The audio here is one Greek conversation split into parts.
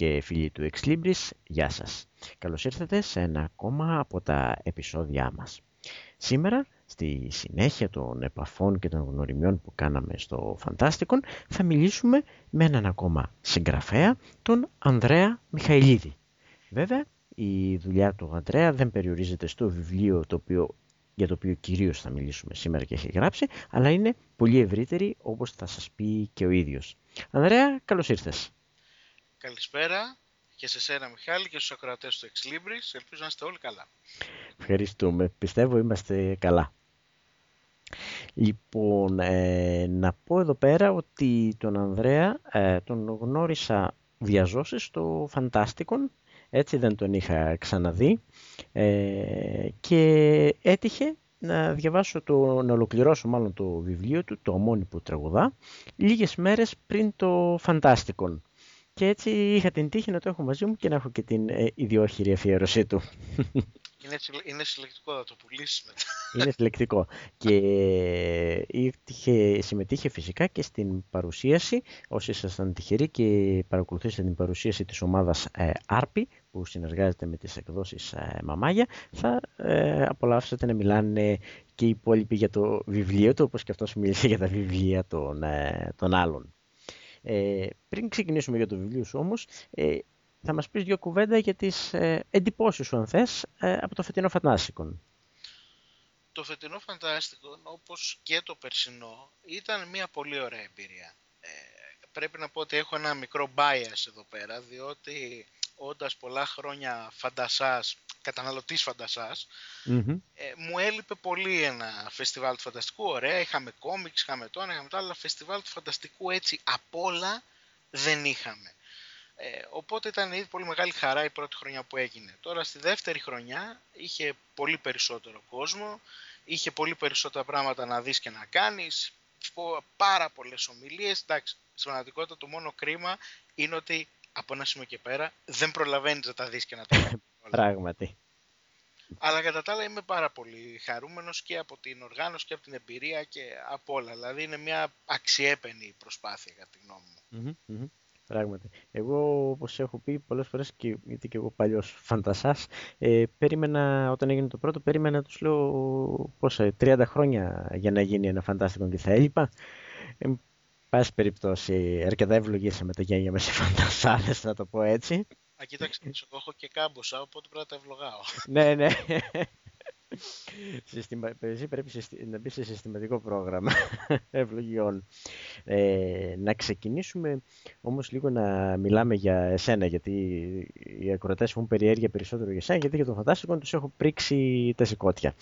Φίλες και φίλοι του Ex Libris, γεια σας. Καλώς ήρθατε σε ένα ακόμα από τα επεισόδια μας. Σήμερα, στη συνέχεια των επαφών και των γνωριμιών που κάναμε στο Φαντάστικον, θα μιλήσουμε με έναν ακόμα συγγραφέα, τον Ανδρέα Μιχαηλίδη. Βέβαια, η δουλειά του Ανδρέα δεν περιορίζεται στο βιβλίο το οποίο, για το οποίο κυρίως θα μιλήσουμε σήμερα και έχει γράψει, αλλά είναι πολύ ευρύτερη όπως θα σας πει και ο ίδιος. Ανδρέα, καλώς ήρθες. Καλησπέρα και σε σένα Μιχάλη και στους ακροατές του Ex Libris. Ελπίζω να είστε όλοι καλά. Ευχαριστούμε. Πιστεύω είμαστε καλά. Λοιπόν, ε, να πω εδώ πέρα ότι τον Ανδρέα ε, τον γνώρισα διαζώσεις στο Φαντάστικον, έτσι δεν τον είχα ξαναδεί ε, και έτυχε να διαβάσω το, να ολοκληρώσω μάλλον το βιβλίο του, το που τραγουδά, λίγες μέρες πριν το Φαντάστικον. Και έτσι είχα την τύχη να το έχω μαζί μου και να έχω και την ε, ιδιόχειρη αφιέρωσή του. Είναι, είναι συλλεκτικό, θα το πουλήσεις μετά. Είναι συλλεκτικό. Και είχε, συμμετείχε φυσικά και στην παρουσίαση, όσοι ήσασταν τυχεροί και παρακολουθήσατε την παρουσίαση της ομάδας ε, Άρπη, που συνεργάζεται με τις εκδόσεις ε, Μαμάγια, θα ε, απολαύσετε να μιλάνε και οι υπόλοιποι για το βιβλίο του, όπως και αυτός μίλησε για τα βιβλία των, ε, των άλλων. Ε, πριν ξεκινήσουμε για το βιβλίο σου όμως, ε, θα μας πεις δύο κουβέντα για τις ε, εντυπώσεις σου, αν θες, ε, από το φετινό Φαντάστικον. Το φετινό Φαντάστικον, όπως και το περσινό, ήταν μια πολύ ωραία εμπειρία. Ε, πρέπει να πω ότι έχω ένα μικρό bias εδώ πέρα, διότι όντας πολλά χρόνια φαντασάς καταναλωτής φαντασάς, ε, μου έλειπε πολύ ένα φεστιβάλ του φανταστικού. Ωραία, είχαμε κόμιξ, είχαμε το είχαμε το αλλά φεστιβάλ του φανταστικού έτσι απ' όλα δεν είχαμε. Ε, οπότε ήταν ήδη πολύ μεγάλη χαρά η πρώτη χρονιά που έγινε. Τώρα στη δεύτερη χρονιά είχε πολύ περισσότερο κόσμο, είχε πολύ περισσότερα πράγματα να δεις και να κάνεις, πάρα πολλές ομιλίες. Εντάξει, στην πραγματικότητα το μόνο κρίμα είναι ότι από ένα σημείο και πέρα δεν προλαβαίνεις να τα δεις και να τα κάνεις. Πράγματι. Αλλά κατά τα άλλα είμαι πάρα πολύ χαρούμενος και από την οργάνωση και από την εμπειρία και από όλα. Δηλαδή είναι μια αξιέπαινη προσπάθεια κατά τη γνώμη μου. Πράγματι. Εγώ, όπως έχω πει πολλές φορές, και, γιατί και εγώ παλιός φαντασάς, ε, περίμενα όταν έγινε το πρώτο, περίμενα τους λέω πόσα, 30 χρόνια για να γίνει ένα φαντάστικο και θα έλειπα. Ε, πάση περιπτώσει, αρκετά ευλογήσαμε τα γένια μα οι φαντασάδε, να το πω έτσι. Α, κοίταξε, εγώ έχω και κάμποσα, οπότε πρέπει να τα ευλογάω. ναι, ναι. Συστημα... Εσύ πρέπει να μπεις σε συστηματικό πρόγραμμα ευλογιών. Ε, να ξεκινήσουμε όμως λίγο να μιλάμε για εσένα, γιατί οι ακροατές έχουν περιέργεια περισσότερο για εσένα, γιατί για τον Φαντάστικο τους έχω πρίξει τα σηκώτια.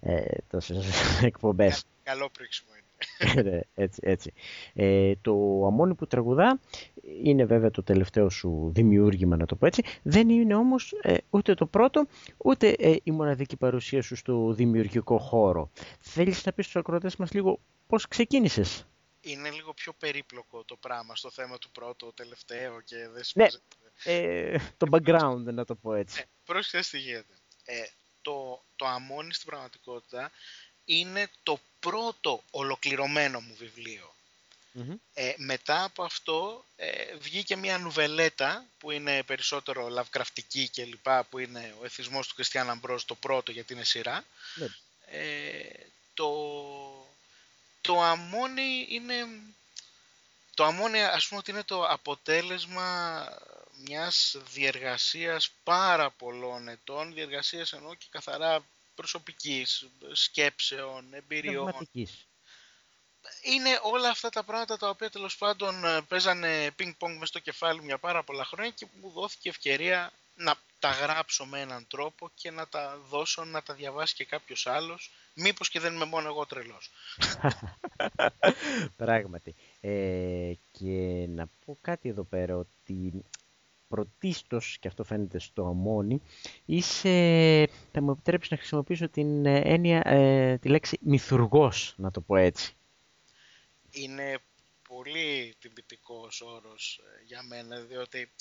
Ε, τόσες εκπομπές. Καλό πρίξιμο είναι. Ναι, έτσι, έτσι. Ε, το αμόνι που τραγουδά είναι βέβαια το τελευταίο σου δημιούργημα, να το πω έτσι. Δεν είναι όμως ε, ούτε το πρώτο, ούτε ε, η μοναδική παρουσία σου στο δημιουργικό χώρο. Θέλεις να πεις στους ακροατές μας λίγο πώς ξεκίνησες; Είναι λίγο πιο περίπλοκο το πράγμα στο θέμα του πρώτου, τελευταίο και δεν ναι, ε, το background, να το πω έτσι. Ναι, τι γίνεται. Ε, το, το αμόνι στην πραγματικότητα είναι το πρώτο ολοκληρωμένο μου βιβλιο Ε, μετά από αυτό ε, βγήκε μια νουβελέτα που είναι περισσότερο λαβκραφτική και λοιπά, που είναι ο εθισμός του Κριστιαν Αμπρός, το πρώτο γιατί είναι σειρά. Ναι. Ε, το, το αμόνι είναι... Το αμόνι ας πούμε ότι είναι το αποτέλεσμα μιας διεργασίας πάρα πολλών ετών, διεργασίας εννοώ και καθαρά προσωπικής, σκέψεων, εμπειριών. Είναι όλα αυτά τα πράγματα τα οποία τέλος πάντων ε, παίζανε πινκ-πονγκ μες στο κεφάλι μου για πάρα πολλά χρόνια και μου δόθηκε ευκαιρία να τα γράψω με έναν τρόπο και να τα δώσω να τα διαβάσει και κάποιος άλλος. Μήπως και δεν είμαι μόνο εγώ τρελός. Πράγματι. Ε, και να πω κάτι εδώ πέρα ότι πρωτίστως, και αυτό φαίνεται στο αμόνι, είσαι, θα μου επιτρέψεις να χρησιμοποιήσω την ε, έννοια, ε, τη λέξη μυθουργός, να το πω έτσι. Είναι πολύ τυπητικός όρος ε, για μένα, διότι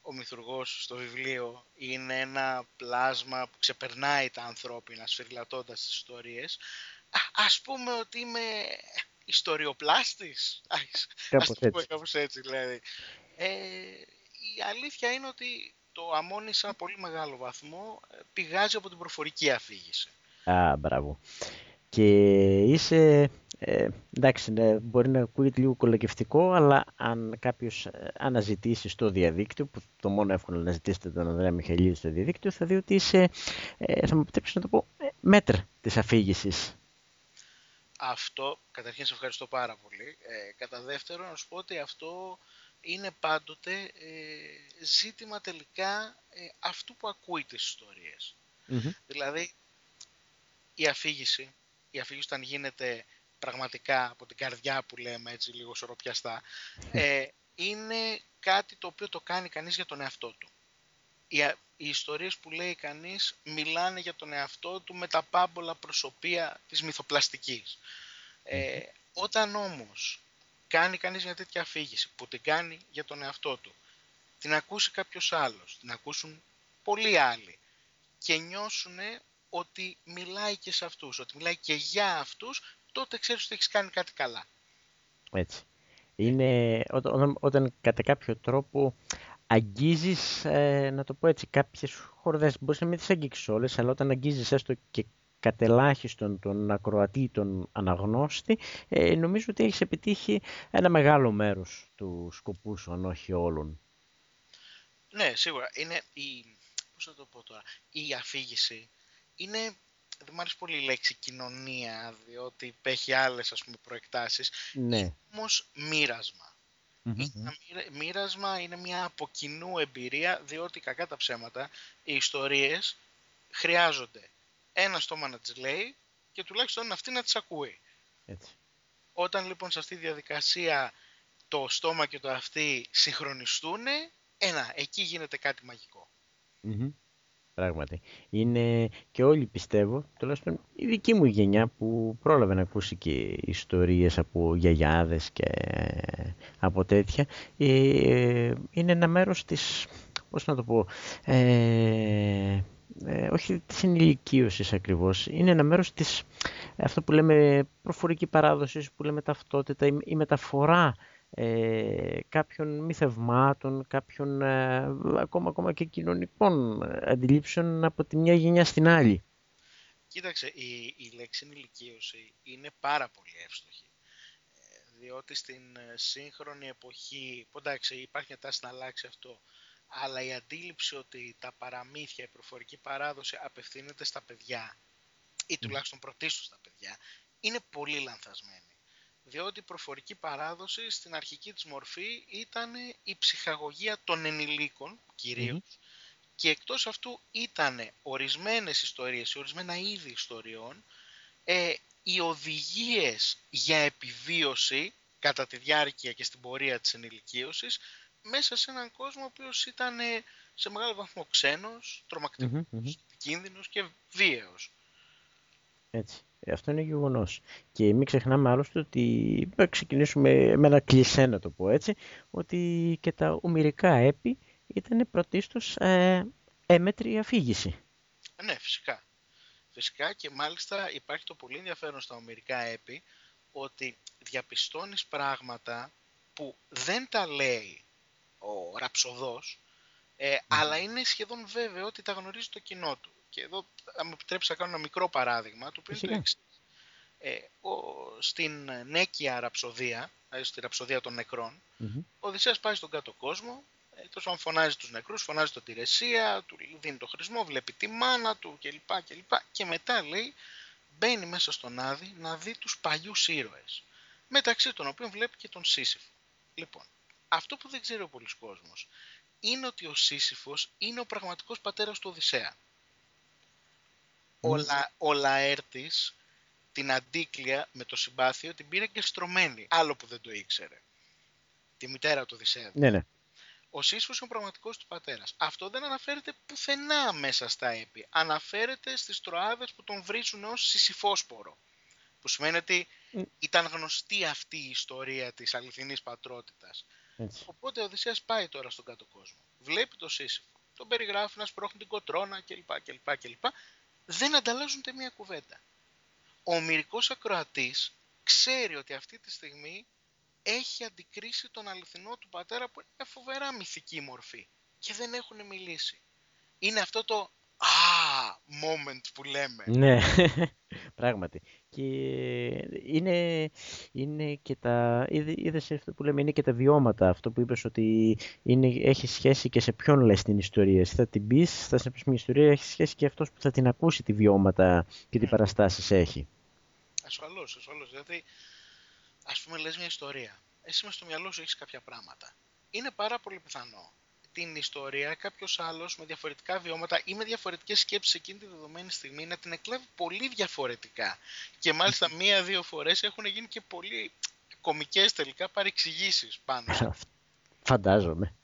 ο μυθουργός στο βιβλίο είναι ένα πλάσμα που ξεπερνάει τα ανθρώπινα σφυριλατώντας τις ιστορίες. Α, ας πούμε ότι είμαι ιστοριοπλάστης. Ας, ας το πούμε κάπως έτσι δηλαδή. Ε, η αλήθεια είναι ότι το αμμόνι σε ένα πολύ μεγάλο βαθμό ε, πηγάζει από την προφορική αφήγηση. Α, μπράβο. Και είσαι, ε, εντάξει, ναι, μπορεί να ακούγεται λίγο κολακευτικό, αλλά αν κάποιος ε, αναζητήσει στο διαδίκτυο, που το μόνο εύκολο να ζητήσετε τον Ανδρέα Μιχαηλίδη στο διαδίκτυο, θα δει ότι είσαι, ε, θα μου επιτρέψεις να το πω, ε, μέτρα της αφήγησης. Αυτό, καταρχήν σε ευχαριστώ πάρα πολύ. Ε, κατά δεύτερον, να σου πω ότι αυτό είναι πάντοτε ε, ζήτημα τελικά ε, αυτού που ακούει τις ιστοριες Δηλαδή, η αφήγηση, η αφήγηση όταν γίνεται πραγματικά από την καρδιά που λέμε έτσι λίγο σωροπιαστά, ε, είναι κάτι το οποίο το κάνει κανείς για τον εαυτό του. Οι, οι ιστορίες που λέει κανείς μιλάνε για τον εαυτό του με τα πάμπολα προσωπία της μυθοπλαστικής. Ε, όταν όμως κάνει κανείς μια τέτοια αφήγηση που την κάνει για τον εαυτό του, την ακούσει κάποιος άλλος, την ακούσουν πολλοί άλλοι και νιώσουν ότι μιλάει και σε αυτούς, ότι μιλάει και για αυτούς, τότε ξέρεις ότι έχεις κάνει κάτι καλά. Έτσι. Είναι όταν, όταν κατά κάποιο τρόπο αγγίζεις, ε, να το πω έτσι, κάποιες χορδές, μπορείς να μην τις αγγίξεις όλες, αλλά όταν αγγίζεις έστω και κατελάχιστον τον ακροατή, τον αναγνώστη, ε, νομίζω ότι έχεις επιτύχει ένα μεγάλο μέρος του σκοπούς σου, αν όχι όλων. Ναι, σίγουρα. Είναι η, πώς θα το πω τώρα, η αφήγηση είναι, δεν μου αρέσει πολύ η λέξη κοινωνία, διότι έχει άλλες ας πούμε προεκτάσεις, ναι. είναι όμως μοίρασμα. Είναι μοίρασμα είναι μια από κοινού εμπειρία, διότι κακά τα ψέματα, οι ιστορίες χρειάζονται ένα στόμα να τις λέει και τουλάχιστον αυτή να τις ακούει. Έτσι. Όταν λοιπόν σε αυτή τη διαδικασία το στόμα και το αυτή συγχρονιστούν, ένα, εκεί γίνεται κάτι Πράγματι. Είναι και όλοι πιστεύω, τουλάχιστον η δική μου γενιά που πρόλαβε να ακούσει και ιστορίες από γιαγιάδες και από τέτοια, ε, είναι ένα μέρος της, πώς να το πω, ε, ε, όχι της ενηλικίωσης ακριβώς, είναι ένα μέρος της, αυτό που λέμε προφορική παράδοση, που λέμε ταυτότητα, η, μεταφορά ε, κάποιων μυθευμάτων, κάποιων ε, ακόμα, ακόμα και κοινωνικών αντιλήψεων από τη μια γενιά στην άλλη. Κοίταξε, η, η λέξη ενηλικίωση είναι πάρα πολύ εύστοχη. Ε, διότι στην σύγχρονη εποχή, εντάξει υπάρχει μια τάση να αλλάξει αυτό, αλλά η αντίληψη ότι τα παραμύθια, η προφορική παράδοση απευθύνεται στα παιδιά ή τουλάχιστον πρωτίστως στα παιδιά, είναι πολύ λανθασμένη. Διότι η προφορική παράδοση στην αρχική της μορφή ήταν η ψυχαγωγία των ενηλίκων και εκτός αυτού ήταν ορισμένες ιστορίες, ορισμένα είδη ιστοριών, ε, οι οδηγίες για επιβίωση κατά τη διάρκεια και στην πορεία της ενηλικίωσης μέσα σε έναν κόσμο ο οποίος ήταν ε, σε μεγάλο βαθμό ξένος, τρομακτικός, κίνδυνος και βίαιος. Έτσι. Ε, αυτό είναι γεγονός. Και μην ξεχνάμε άλλωστε ότι θα ξεκινήσουμε με ένα κλισέ να το πω έτσι, ότι και τα ομυρικά έπι ήταν πρωτίστως ε, έμετρη αφήγηση. Ναι, φυσικά. Φυσικά και μάλιστα υπάρχει το πολύ ενδιαφέρον στα ομυρικά έπι ότι διαπιστώνεις πράγματα που δεν τα λέει ο ραψοδός, ε, αλλά είναι σχεδόν βέβαιο ότι τα γνωρίζει το κοινό του. Και εδώ θα μου επιτρέψεις να κάνω ένα μικρό παράδειγμα, το οποίο είναι το εξής. Ε, στην Νέκια ραψοδία, δηλαδή στη ραψοδία των νεκρών, ο Οδυσσέας πάει στον κάτω κόσμο, ε, τόσο φωνάζει τους νεκρούς, φωνάζει τον Τηρεσία, του δίνει το χρησμό, βλέπει τη μάνα του κλπ. κλπ. Και μετά λέει, μπαίνει μέσα στον Άδη να δει τους παλιούς ήρωες, μεταξύ των οποίων βλέπει και τον Σύσυφο. Λοιπόν, αυτό που δεν ξέρει ο πολλής κόσμος είναι ότι ο Σύσυφος είναι ο πραγματικός πατέρας του Οδυσσέα. Ο, Λα, ο Λαέρτης την αντίκλεια με το συμπάθειο την πήρε και στρωμένη. Άλλο που δεν το ήξερε. Τη μητέρα του Οδυσσέα. Ναι, ναι. Ο Σύσυφος είναι ο πραγματικός του πατέρας. Αυτό δεν αναφέρεται πουθενά μέσα στα έπι. Αναφέρεται στις τροάδες που τον βρίζουν ως Συσυφόσπορο. Που σημαίνει ότι ήταν γνωστή αυτή η ιστορία της αληθινής πατρότητας. Έτσι. Οπότε ο Οδυσσέας πάει τώρα στον κάτω κόσμο. Βλέπει το Σύσυφο. Τον περιγράφει να σπρώχνει την κοτρόνα κλπ. κλπ, κλπ. Δεν ανταλλάζουν μία κουβέντα. Ο ομυρικός ακροατής ξέρει ότι αυτή τη στιγμή έχει αντικρίσει τον αληθινό του πατέρα που είναι φοβερά μυθική μορφή και δεν έχουν μιλήσει. Είναι αυτό το «Α, moment» που λέμε. Ναι, πράγματι. Και είναι, είναι και τα, είδες αυτό που λέμε, είναι και τα βιώματα. Αυτό που είπες ότι είναι, έχει σχέση και σε ποιον λες την ιστορία. Εσύ θα την πεις, θα σε πεις μια ιστορία, έχει σχέση και αυτός που θα την ακούσει τι βιώματα και τι παραστάσεις έχει. Ασφαλώς, ασφαλώς. Δηλαδή, ας πούμε λες μια ιστορία. Εσύ μες στο μυαλό σου έχεις κάποια πράγματα. Είναι πάρα πολύ πιθανό την ιστορία κάποιος άλλος με διαφορετικά βιώματα ή με διαφορετικές σκέψεις εκείνη τη δεδομένη στιγμή να την εκλέβει πολύ διαφορετικά. Και μάλιστα μία-δύο φορές έχουν γίνει και πολύ κομικές τελικά παρεξηγήσεις πάνω. Φαντάζομαι.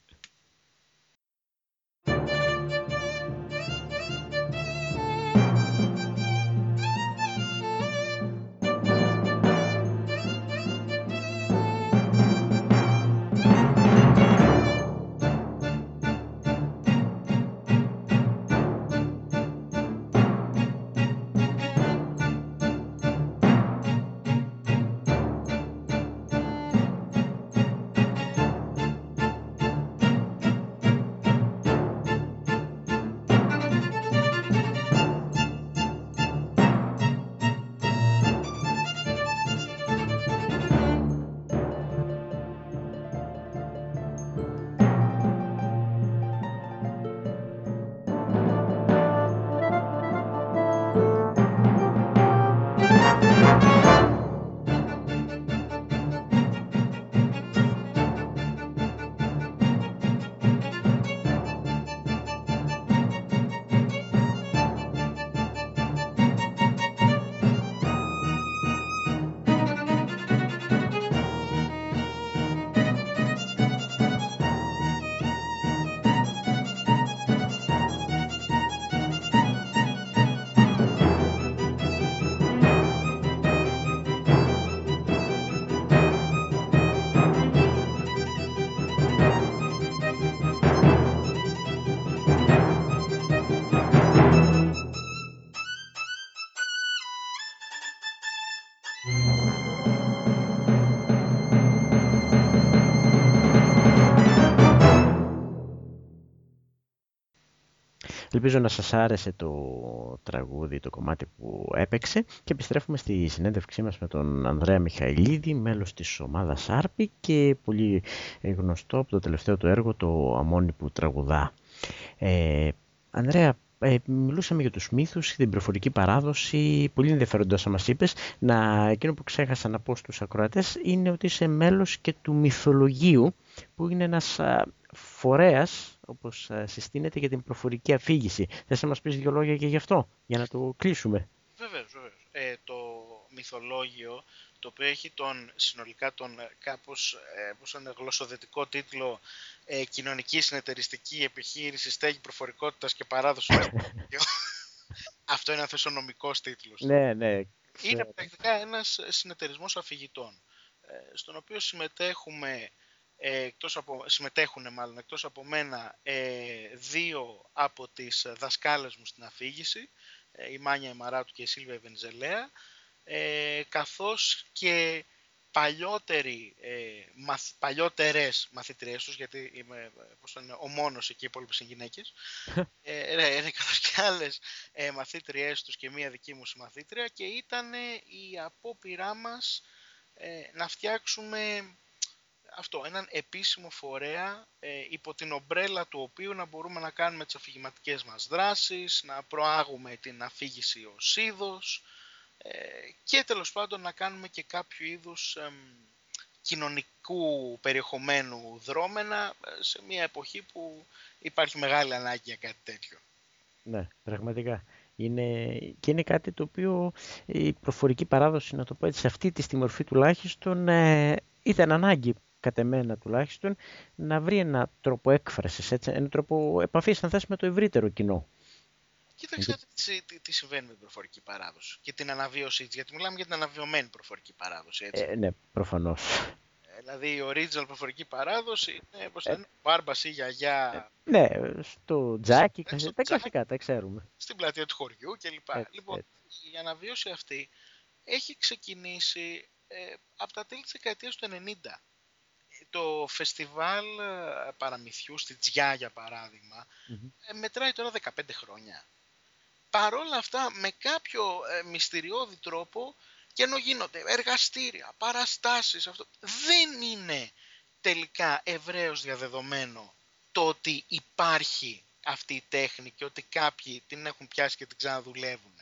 Ελπίζω να σας άρεσε το τραγούδι, το κομμάτι που έπαιξε και επιστρέφουμε στη συνέντευξή μας με τον Ανδρέα Μιχαηλίδη, μέλος της ομάδας Άρπη και πολύ γνωστό από το τελευταίο του έργο, το Αμόνι που τραγουδά. Ε, Ανδρέα, ε, μιλούσαμε για τους μύθους, την προφορική παράδοση, πολύ ενδιαφέροντα όσα μας είπες. Να, εκείνο που ξέχασα να πω στους ακροατές είναι ότι είσαι μέλος και του μυθολογίου, που είναι ένας φορέας όπως ε, συστήνεται για την προφορική αφήγηση. Θες να μας πεις δύο λόγια και γι' αυτό, για να το κλείσουμε; Βεβαίως, βεβαίως. Ε, το μυθολόγιο, το οποίο έχει τον, συνολικά τον ε, κάπως ε, πώς είναι, γλωσσοδετικό τίτλο ε, «Κοινωνική συνεταιριστική επιχείρηση, στέγη προφορικότητας και παράδοση Αυτό είναι θεσονομικός τίτλος. Ναι, ναι. Είναι πρακτικά ένας συνεταιρισμός αφηγητών, στον οποίο συμμετέχουμε εκτός από, συμμετέχουν μάλλον εκτός από μένα ε, δύο από τις δασκάλες μου στην αφήγηση, ε, η Μάνια Εμαράτου και η Σίλβια Βενζελέα, ε, καθώς και παλιότεροι, ε, μαθ, παλιότερες μαθητριές τους, γιατί είμαι πώς είναι, ο μόνος εκεί, οι υπόλοιπες είναι γυναίκες, ε, ναι, καθώς και άλλες ε, μαθήτριές τους και μία δική μου συμμαθήτρια και ήταν η απόπειρά μας ε, να φτιάξουμε αυτό, έναν επίσημο φορέα ε, υπό την ομπρέλα του οποίου να μπορούμε να κάνουμε τις αφηγηματικές μας δράσεις, να προάγουμε την αφήγηση ως είδος ε, και τέλος πάντων να κάνουμε και κάποιο είδους κοινωνικού περιεχομένου δρόμενα ε, σε μια εποχή που υπάρχει μεγάλη ανάγκη για κάτι τέτοιο. Ναι, πραγματικά. Είναι, και είναι κάτι το οποίο η προφορική παράδοση, να το πω έτσι, σε αυτή τη μορφή τουλάχιστον, ε, ήταν ανάγκη κατ' εμένα τουλάχιστον, να βρει ένα τρόπο έκφρασης, έτσι, ένα τρόπο επαφής, αν θες, με το ευρύτερο κοινό. Κοίταξε τι, τι, τι συμβαίνει με την προφορική παράδοση και την αναβίωσή της, γιατί μιλάμε για την αναβιωμένη προφορική παράδοση, έτσι. Ε, ναι, προφανώς. Ε, δηλαδή η original προφορική παράδοση είναι, όπως ε, είναι, μπάρμπας ή γιαγιά. Ε, ναι, στο τζάκι, ε, τα κλασικά, τα ξέρουμε. Στην πλατεία του χωριού κλπ. λοιπόν, η αναβίωση αυτή έχει ξεκινήσει ε, από τα τέλη της δεκαετίας του 90 το φεστιβάλ ε, παραμυθιού στη Τζιά για παραδειγμα μετράει τώρα 15 χρόνια. Παρόλα αυτά με κάποιο μυστηριώδη τρόπο και ενώ γίνονται εργαστήρια, παραστάσεις, αυτό, δεν είναι τελικά ευρέως διαδεδομένο το ότι υπάρχει αυτή η τέχνη και ότι κάποιοι την έχουν πιάσει και την ξαναδουλεύουν.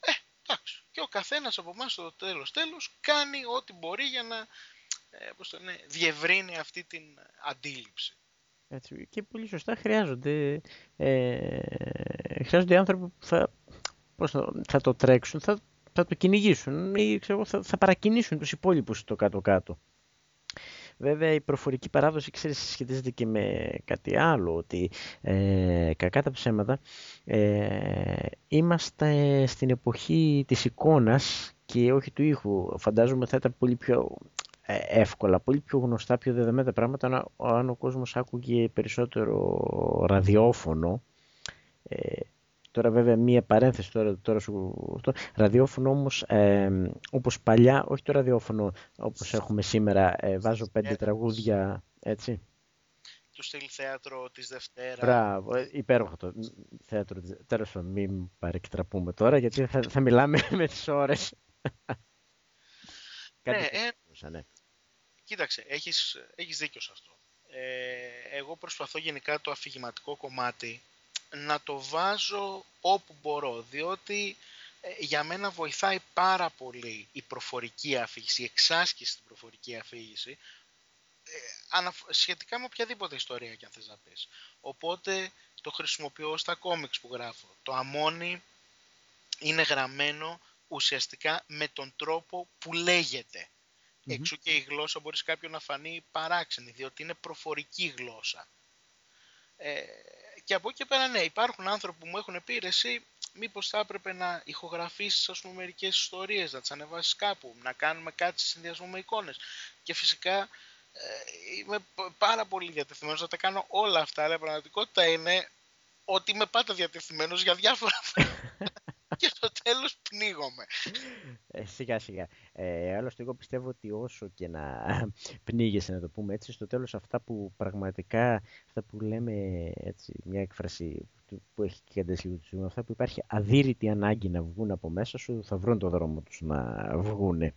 Ε, εντάξει. Και ο καθένας από εμάς στο τέλος τέλος κάνει ό,τι μπορεί για να ε, πώς το λένε, διευρύνει αυτή την αντίληψη. Έτσι, και πολύ σωστά χρειάζονται, ε, χρειάζονται άνθρωποι που θα, πώς θα, θα το τρέξουν, θα, θα το κυνηγήσουν ή ξέρω, θα, θα παρακινήσουν τους υπόλοιπους στο κάτω-κάτω. Βέβαια η προφορική παράδοση ξέρεις, σχετίζεται και με κάτι άλλο, ότι ε, κακά τα ψέματα ε, είμαστε στην εποχή της εικόνας και όχι του ήχου. Φαντάζομαι θα ήταν πολύ πιο ε, εύκολα, πολύ πιο γνωστά, πιο δεδομένα πράγματα αν, αν ο κόσμος άκουγε περισσότερο ραδιόφωνο ε, Τώρα βέβαια μία παρένθεση τώρα, τώρα σου αυτό. Ραδιόφωνο όμως ε, όπως παλιά, όχι το ραδιόφωνο όπως έχουμε σήμερα, ε, βάζω πέντε ε, τραγούδια, έτσι. Του στυλ θέατρο της Δευτέρας. Μπράβο, ε, υπέροχο το θέατρο της Τέλος πάντων, μην παρεκτραπούμε τώρα γιατί θα, θα μιλάμε με τις ώρες. ναι, ε, ναι. Κοίταξε, έχεις, έχεις δίκιο σε αυτό. Ε, εγώ προσπαθώ γενικά το αφηγηματικό κομμάτι να το βάζω όπου μπορώ, διότι ε, για μένα βοηθάει πάρα πολύ η προφορική αφήγηση, η εξάσκηση στην προφορική αφήγηση, ε, σχετικά με οποιαδήποτε ιστορία και αν θες να πεις. Οπότε το χρησιμοποιώ στα κόμιξ που γράφω. Το αμόνι είναι γραμμένο ουσιαστικά με τον τρόπο που λεγεται Εξού και η γλώσσα μπορείς κάποιον να φανεί παράξενη, διότι είναι προφορική γλώσσα. Ε, και από εκεί και πέρα ναι, υπάρχουν άνθρωποι που μου έχουν πει εσύ μήπως θα έπρεπε να ηχογραφήσεις ας πούμε μερικές ιστορίες, να τις ανεβάσεις κάπου, να κάνουμε κάτι σε συνδυασμό με εικόνες. Και φυσικά ε, είμαι πάρα πολύ διατεθειμένος να τα κάνω όλα αυτά, αλλά η πραγματικότητα είναι ότι είμαι πάντα διατεθειμένος για διάφορα και στο τέλος πνίγομαι. Ε, σιγά σιγά. Ε, άλλωστε εγώ πιστεύω ότι όσο και να πνίγεσαι να το πούμε έτσι, στο τέλος αυτά που πραγματικά, αυτά που λέμε έτσι, μια έκφραση που έχει και λίγο του αυτά που υπάρχει αδύρυτη ανάγκη να βγουν από μέσα σου, θα βρουν το δρόμο τους να βγούνε.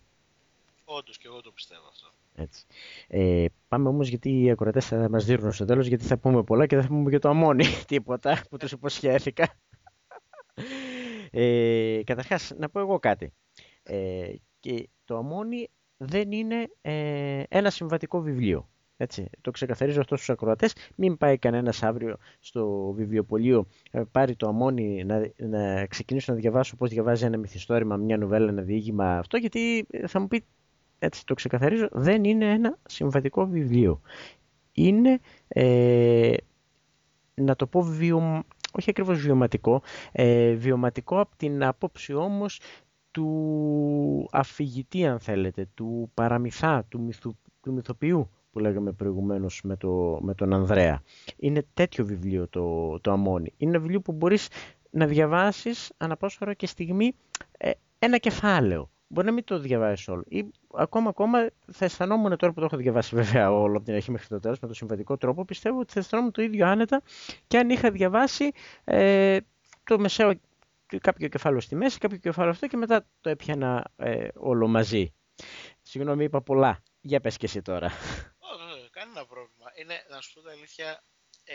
Όντως και εγώ το πιστεύω αυτό. Έτσι. Ε, πάμε όμως γιατί οι ακροατές θα μας δίνουν στο τέλος γιατί θα πούμε πολλά και θα πούμε και το αμόνι τίποτα που τους υποσχέθηκα. Ε, καταρχάς, να πω εγώ κάτι. Ε, και το αμόνι δεν είναι ε, ένα συμβατικό βιβλίο. Έτσι, το ξεκαθαρίζω αυτό στους ακροατές. Μην πάει κανένας αύριο στο βιβλιοπωλείο, ε, πάρει το αμόνι να, να ξεκινήσω να διαβάσω πώς διαβάζει ένα μυθιστόρημα, μια νουβέλα, ένα διήγημα. Αυτό γιατί θα μου πει, έτσι το ξεκαθαρίζω, δεν είναι ένα συμβατικό βιβλίο. Είναι, ε, να το πω, βιο, όχι ακριβώς βιωματικό, ε, βιωματικό από την άποψη όμως του αφηγητή αν θέλετε, του παραμυθά, του, μυθου, του μυθοποιού που λέγαμε προηγουμένως με, το, με τον Ανδρέα. Είναι τέτοιο βιβλίο το, το Αμόνι. Είναι ένα βιβλίο που μπορείς να διαβάσεις αναπόσφαιρο και στιγμή ε, ένα κεφάλαιο. Μπορεί να μην το διαβάσεις όλο. Ή ακόμα, ακόμα θα αισθανόμουν τώρα που το έχω διαβάσει βέβαια όλο από την αρχή μέχρι το τέλος με το συμβατικό τρόπο. Πιστεύω ότι θα αισθανόμουν το ίδιο άνετα και αν είχα διαβάσει ε, το μεσαίο κάποιο κεφάλαιο στη μέση, κάποιο κεφάλαιο αυτό και μετά το έπιανα ε, όλο μαζί. Συγγνώμη, είπα πολλά. Για πες και εσύ τώρα. Όχι, κανένα πρόβλημα. Είναι, να σου πω τα αλήθεια, ε,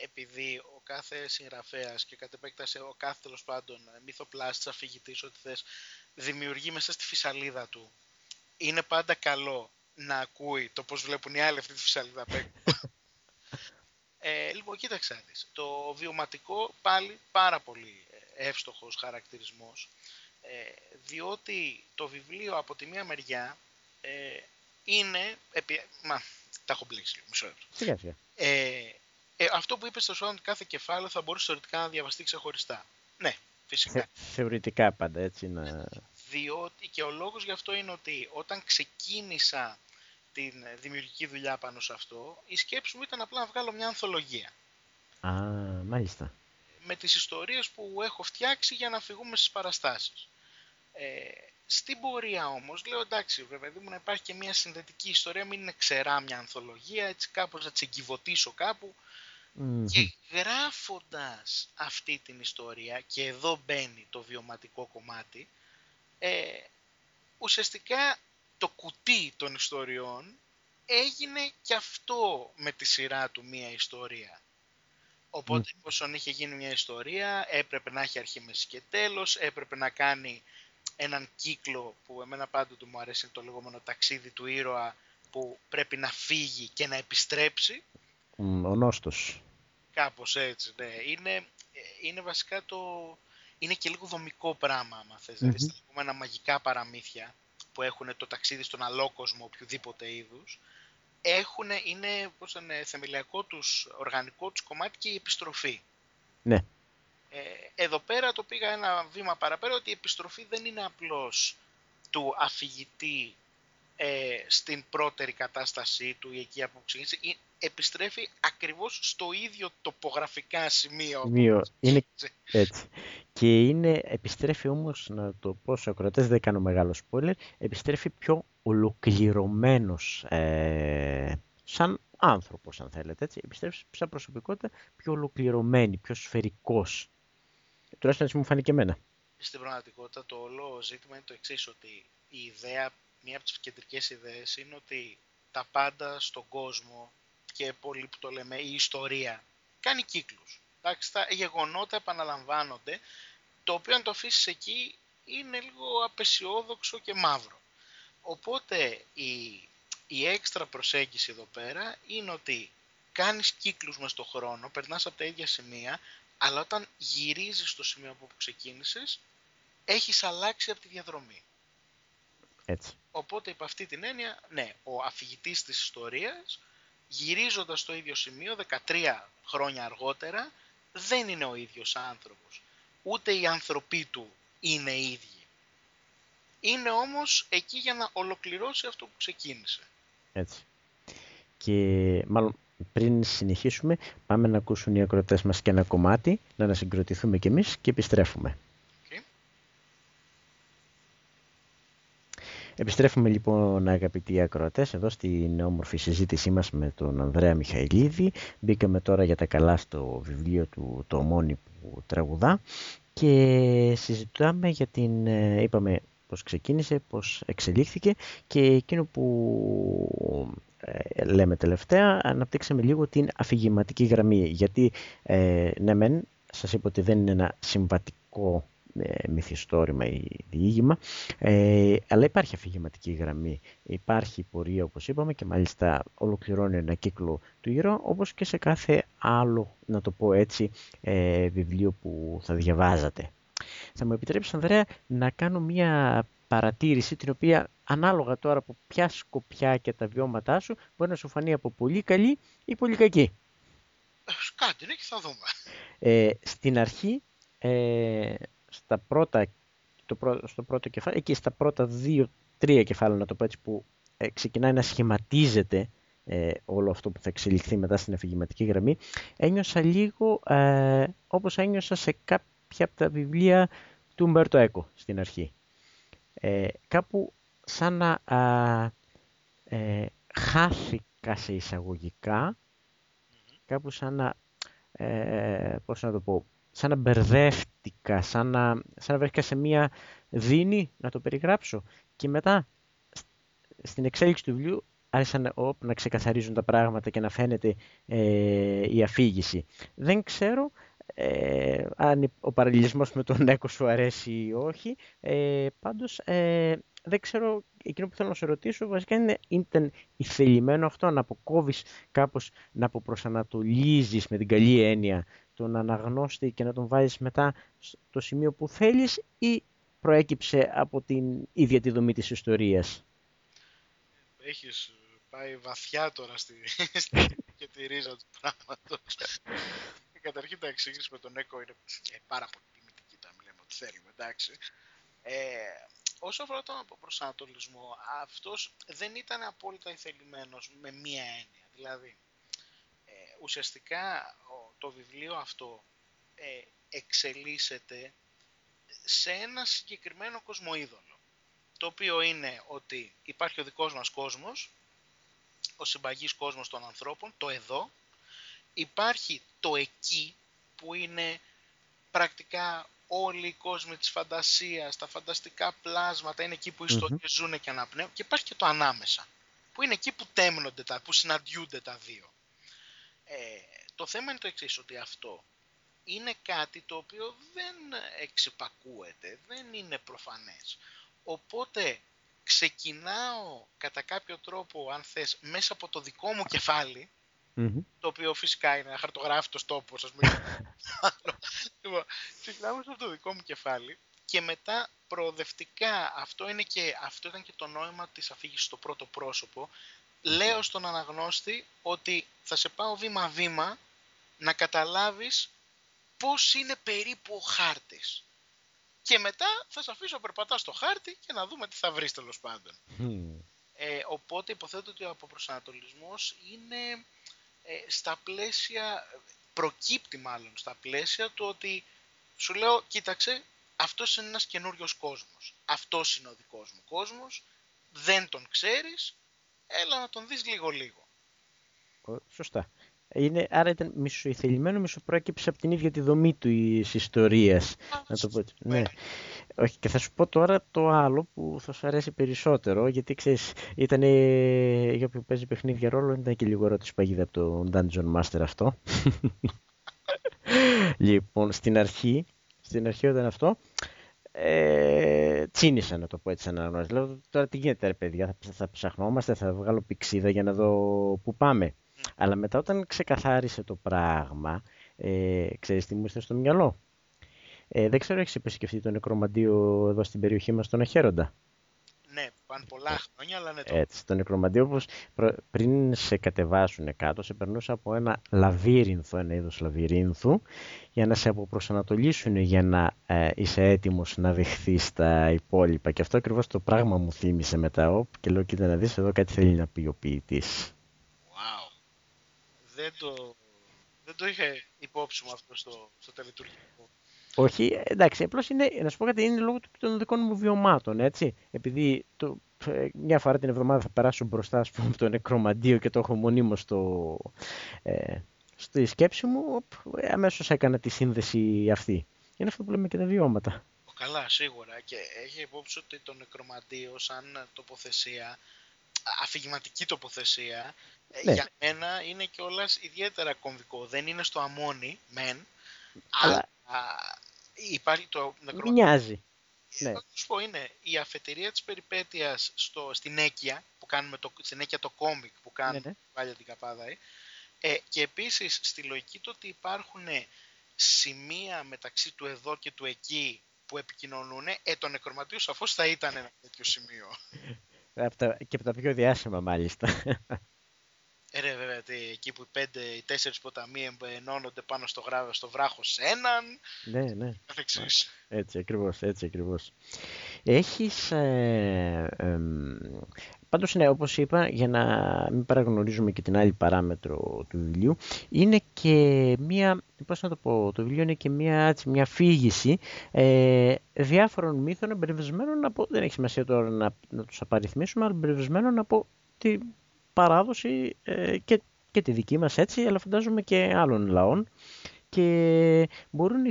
επειδή ο κάθε συγγραφέας και κατ' επέκταση ο κάθε τέλο πάντων μυθοπλάστη, αφηγητής, ό,τι θες, δημιουργεί μέσα στη φυσαλίδα του. Είναι πάντα καλό να ακούει το πώς βλέπουν οι άλλοι αυτή τη φυσαλίδα ε, λοιπόν, κοίταξε Το βιωματικό πάλι πάρα πολύ εύστοχος χαρακτηρισμός ε, διότι το βιβλίο από τη μία μεριά ε, είναι... Επί... Μα, τα έχω μπλέξει μισό λεπτό. Ε, ε, αυτό που είπες στο ότι κάθε κεφάλαιο θα μπορούσε θεωρητικά να διαβαστεί ξεχωριστά. Ναι, φυσικά. θεωρητικά πάντα έτσι να... Διότι και ο λόγος γι' αυτό είναι ότι όταν ξεκίνησα την δημιουργική δουλειά πάνω σε αυτό, η σκέψη μου ήταν απλά να βγάλω μια ανθολογία. Α, μάλιστα. Με τις ιστορίες που έχω φτιάξει για να φυγούμε στις παραστάσεις. Ε, στην πορεία όμως λέω εντάξει βέβαια μου να υπάρχει και μια συνδετική ιστορία, μην είναι ξερά μια ανθολογία, έτσι κάπως να τσεγκυβωτήσω Και γράφοντας αυτή την ιστορία, και εδώ μπαίνει το βιωματικό κομμάτι, ε, ουσιαστικά το κουτί των ιστοριών έγινε και αυτό με τη σειρά του μία ιστορία. Οπότε, mm. εφόσον είχε γίνει μια ιστορία, έπρεπε να έχει αρχή, μέση και τέλος, έπρεπε να κάνει έναν κύκλο που εμένα πάντοτε μου αρέσει το λεγόμενο ταξίδι του ήρωα που πρέπει να φύγει και να επιστρέψει. Ο νόστος. Κάπως έτσι, ναι. Είναι, είναι βασικά το... Είναι και λίγο δομικό πράγμα, άμα θες. Mm-hmm. Δηλαδή, μαγικά παραμύθια που έχουν το ταξίδι στον αλόκοσμο οποιοδήποτε είδους, έχουν, είναι, πώς είναι θεμελιακό τους, οργανικό τους κομμάτι και η επιστροφή. Ναι. Ε, εδώ πέρα το πήγα ένα βήμα παραπέρα ότι η επιστροφή δεν είναι απλώς του αφηγητή ε, στην πρώτερη κατάστασή του ή εκεί από που ξεκίνησε, επιστρέφει ακριβώς στο ίδιο τοπογραφικά σημείο. Σημείο. Είναι έτσι. Και είναι, επιστρέφει όμως, να το πω στους ακροατές, δεν κάνω μεγάλο spoiler, επιστρέφει πιο ολοκληρωμένος ε, σαν άνθρωπος αν θέλετε, έτσι. Επιστρέφει σαν προσωπικότητα πιο ολοκληρωμένη, πιο σφαιρικός. Τουλάχιστον έτσι μου φάνηκε εμένα. Στην πραγματικότητα το όλο ζήτημα είναι το εξής ότι η ιδέα, μία από τις κεντρικές ιδέες είναι ότι τα πάντα στον κόσμο και πολύ που το λέμε η ιστορία κάνει κύκλους. Εντάξει, τα γεγονότα επαναλαμβάνονται, το οποίο αν το αφήσεις εκεί είναι λίγο απεσιόδοξο και μαύρο. Οπότε η, η έξτρα προσέγγιση εδώ πέρα είναι ότι κάνεις κύκλους μες στο χρόνο, περνάς από τα ίδια σημεία, αλλά όταν γυρίζεις στο σημείο από που ξεκίνησες, έχεις αλλάξει από τη διαδρομή. Έτσι. Οπότε, υπ' αυτή την έννοια, ναι, ο αφηγητής της ιστορίας, γυρίζοντας στο ίδιο σημείο, 13 χρόνια αργότερα, δεν είναι ο ίδιος άνθρωπος. Ούτε οι άνθρωποι του είναι ίδιοι. Είναι όμως εκεί για να ολοκληρώσει αυτό που ξεκίνησε. Έτσι. Και μάλλον πριν συνεχίσουμε, πάμε να ακούσουν οι ακροτές μας και ένα κομμάτι, να ανασυγκροτηθούμε κι εμείς και επιστρέφουμε. Επιστρέφουμε λοιπόν αγαπητοί ακροατές εδώ στην όμορφη συζήτησή μας με τον Ανδρέα Μιχαηλίδη. Μπήκαμε τώρα για τα καλά στο βιβλίο του το Ομόνι που τραγουδά και συζητάμε για την, ε, είπαμε πώς ξεκίνησε, πώς εξελίχθηκε και εκείνο που ε, λέμε τελευταία αναπτύξαμε λίγο την αφηγηματική γραμμή γιατί ε, ναι μεν σας είπα ότι δεν είναι ένα συμβατικό ε, μυθιστόρημα ή διήγημα, ε, αλλά υπάρχει αφηγηματική γραμμή, υπάρχει πορεία όπως είπαμε και μάλιστα ολοκληρώνει ένα κύκλο του ήρωα όπως και σε κάθε άλλο, να το πω έτσι, ε, βιβλίο που θα διαβάζατε. Θα μου επιτρέψεις Ανδρέα να κάνω μια παρατήρηση την οποία ανάλογα τώρα από ποια σκοπιά και τα βιώματά σου μπορεί να σου φανεί από πολύ καλή ή πολύ κακή. Κάτι ναι και θα δούμε. Ε, στην αρχή ε, στα πρώτα, το στο πρώτο κεφάλαιο, εκεί στα πρώτα δύο-τρία κεφάλαια, να το πω έτσι, που ε, ξεκινάει να σχηματίζεται ε, όλο αυτό που θα εξελιχθεί μετά στην αφηγηματική γραμμή, ένιωσα λίγο ε, όπως ένιωσα σε κάποια από τα βιβλία του Μπέρτο Έκο στην αρχή. Ε, κάπου σαν να ε, χάθηκα σε εισαγωγικά, κάπου σαν να, ε, πώς να το πω, σαν να μπερδεύτηκα, σαν να, σαν να βρέθηκα σε μία δίνη, να το περιγράψω. Και μετά, στην εξέλιξη του βιβλίου, άρχισαν όπ, να ξεκαθαρίζουν τα πράγματα και να φαίνεται ε, η αφήγηση. Δεν ξέρω ε, αν ο παραλληλισμός με τον Νέκο σου αρέσει ή όχι. Ε, πάντως, ε, δεν ξέρω, εκείνο που θέλω να σε ρωτήσω βασικά είναι ήταν ηθελημένο αυτό να αποκόβεις κάπως, να αποπροσανατολίζεις με την καλή έννοια τον αναγνώστη και να τον βάζεις μετά στο σημείο που θέλεις ή προέκυψε από την ίδια τη δομή της ιστορίας; Έχεις πάει βαθιά τώρα στη, και τη ρίζα του πράγματος. Καταρχήν τα εξήγηση με τον Έκο είναι ε, πάρα πολύ τιμητική, τα μιλάμε ότι θέλουμε, εντάξει. Ε, όσο αφορά τον προσανατολισμό, αυτός δεν ήταν απόλυτα ηθελημένος με μία έννοια. Δηλαδή, ε, ουσιαστικά το βιβλίο αυτό ε, εξελίσσεται σε ένα συγκεκριμένο κοσμοίδωλο. το οποίο είναι ότι υπάρχει ο δικός μας κόσμος, ο συμπαγής κόσμος των ανθρώπων, το εδώ, υπάρχει το εκεί που είναι πρακτικά όλοι οι κόσμοι της φαντασίας, τα φανταστικά πλάσματα, είναι εκεί που οι ιστορίες ζουν και αναπνέουν και υπάρχει και το ανάμεσα, που είναι εκεί που τέμνονται τα, που συναντιούνται τα δύο. Ε, το θέμα είναι το εξής, ότι αυτό είναι κάτι το οποίο δεν εξυπακούεται, δεν είναι προφανές. Οπότε ξεκινάω κατά κάποιο τρόπο, αν θες, μέσα από το δικό μου κεφάλι, το οποίο φυσικά είναι ένα χαρτογράφητος τόπος, ας πούμε. λοιπόν, ξεκινάω μέσα από το δικό μου κεφάλι και μετά προοδευτικά, αυτό, είναι και, αυτό ήταν και το νόημα της αφήγησης στο πρώτο πρόσωπο, λέω στον αναγνώστη ότι θα σε πάω βήμα-βήμα να καταλάβεις πώς είναι περίπου ο χάρτης. Και μετά θα σε αφήσω περπατάς στο χάρτη και να δούμε τι θα βρεις τέλος πάντων. Ε, οπότε υποθέτω ότι ο αποπροσανατολισμός είναι ε, στα πλαίσια, προκύπτει μάλλον στα πλαίσια του ότι σου λέω, κοίταξε, αυτός είναι ένας καινούριος κόσμος. Αυτός είναι ο δικός μου κόσμος, δεν τον ξέρεις, έλα να τον δεις λίγο-λίγο. Σωστά. Είναι, άρα ήταν μισοηθελημένο, μισοπρόκυψε από την ίδια τη δομή του ιστορίας. Να το πω Ναι. Όχι, και θα σου πω τώρα το άλλο που θα σου αρέσει περισσότερο, γιατί ξέρεις, ήταν για όποιον παίζει παιχνίδια ρόλο, ήταν και λίγο ερώτηση παγίδα από το Dungeon Master αυτό. λοιπόν, στην αρχή, στην αρχή όταν αυτό, ε, τσίνησα να το πω έτσι αναγνώριση. Λέω τώρα τι γίνεται ρε παιδιά, θα, θα ψαχνόμαστε, θα βγάλω πηξίδα για να δω πού πάμε. Αλλά μετά όταν ξεκαθάρισε το πράγμα, ε, ξέρεις τι μου ήρθε στο μυαλό; Ε, δεν ξέρω, έχεις επισκεφτεί το νεκρομαντίο εδώ στην περιοχή μας, τον Αχέροντα. Ναι, πάνε πολλά χρόνια, αλλά ναι. Το... Έτσι, το νεκρομαντίο, όπως πριν σε κατεβάσουν κάτω, σε περνούσε από ένα λαβύρινθο, ένα είδος λαβυρίνθου, για να σε αποπροσανατολίσουν για να ε, είσαι έτοιμος να δεχθείς τα υπόλοιπα. Και αυτό ακριβώς το πράγμα μου θύμισε μετά, και λέω, κοίτα να δεις, εδώ κάτι θέλει να πει ο ποιητής δεν το, δεν το είχα υπόψη μου αυτό στο, στο τελετουργικό. Όχι, εντάξει, απλώς είναι, να σου πω κάτι, είναι λόγω των δικών μου βιωμάτων, έτσι. Επειδή το, ε, μια φορά την εβδομάδα θα περάσω μπροστά, ας πούμε, από το νεκρομαντίο και το έχω μονίμως στο, ε, στη σκέψη μου, αμέσως έκανα τη σύνδεση αυτή. Είναι αυτό που λέμε και τα βιώματα. Καλά, σίγουρα. Και έχει υπόψη ότι το νεκρομαντίο σαν τοποθεσία αφηγηματική τοποθεσία, ε, ναι. για μένα είναι κιόλας ιδιαίτερα κομβικό. Δεν είναι στο αμόνι, μεν, αλλά, υπάρχει το νεκρό... Μοιάζει. Ε, ναι. σου πω είναι η αφετηρία της περιπέτειας στο, στην Έκια, που κάνουμε το, στην Έκια το κόμικ που κάνουμε ναι, ναι. πάλι την καπάδα, ε, ε, και επίσης στη λογική του ότι υπάρχουν σημεία μεταξύ του εδώ και του εκεί που επικοινωνούν, ε, το νεκροματίο σαφώς θα ήταν ένα τέτοιο σημείο. και από τα πιο διάσημα μάλιστα. Ε, ρε, βέβαια, εκεί που οι πέντε, οι τέσσερις ποταμοί ενώνονται πάνω στο, γράβο, στο βράχος σε έναν. Ναι, ναι. Έτσι ακριβώς, έτσι ακριβώς. Έχεις, ε, ε, πάντως ναι, όπως είπα, για να μην παραγνωρίζουμε και την άλλη παράμετρο του βιβλίου, είναι και μία, πώς να το πω, το βιβλίο είναι και μία, έτσι, μία φύγηση ε, διάφορων μύθων εμπεριβεσμένων από, δεν έχει σημασία τώρα να, να τους απαριθμίσουμε, αλλά εμπεριβεσμένων από τη παράδοση ε, και, και τη δική μας έτσι, αλλά φαντάζομαι και άλλων λαών. Και μπορούν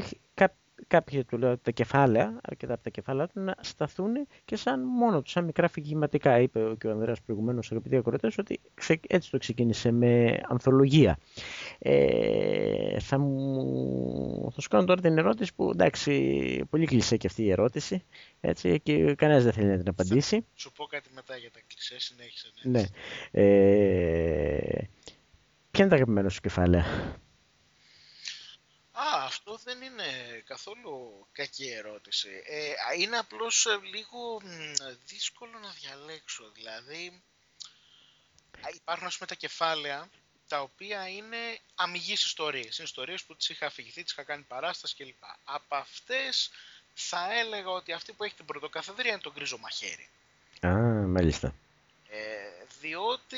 κάποια του λέω, τα κεφάλαια, αρκετά από τα κεφάλαια του, να σταθούν και σαν μόνο τους, σαν μικρά φυγηματικά. Είπε και ο Ανδρέας προηγουμένως, αγαπητοί ακροτές, ότι έτσι το ξεκίνησε με ανθολογία. Ε, θα, μου, θα σου κάνω τώρα την ερώτηση που, εντάξει, πολύ κλεισέ και αυτή η ερώτηση, έτσι, και κανένας δεν θέλει να την απαντήσει. Θα σου πω κάτι μετά για τα κλεισέ, συνέχισε. Ναι. ναι. Ε, ποια είναι τα αγαπημένα σου κεφάλαια; Α, αυτό δεν είναι καθόλου κακή ερώτηση. Ε, είναι απλώς ε, λίγο δύσκολο να διαλέξω. Δηλαδή, υπάρχουν ας πούμε τα κεφάλαια τα οποία είναι αμυγείς ιστορίες. Είναι ιστορίες που τις είχα αφηγηθεί, τις είχα κάνει παράσταση κλπ. Από αυτές θα έλεγα ότι αυτή που έχει την πρωτοκαθεδρία είναι το γκρίζο μαχαίρι. Α, μάλιστα. Ε, διότι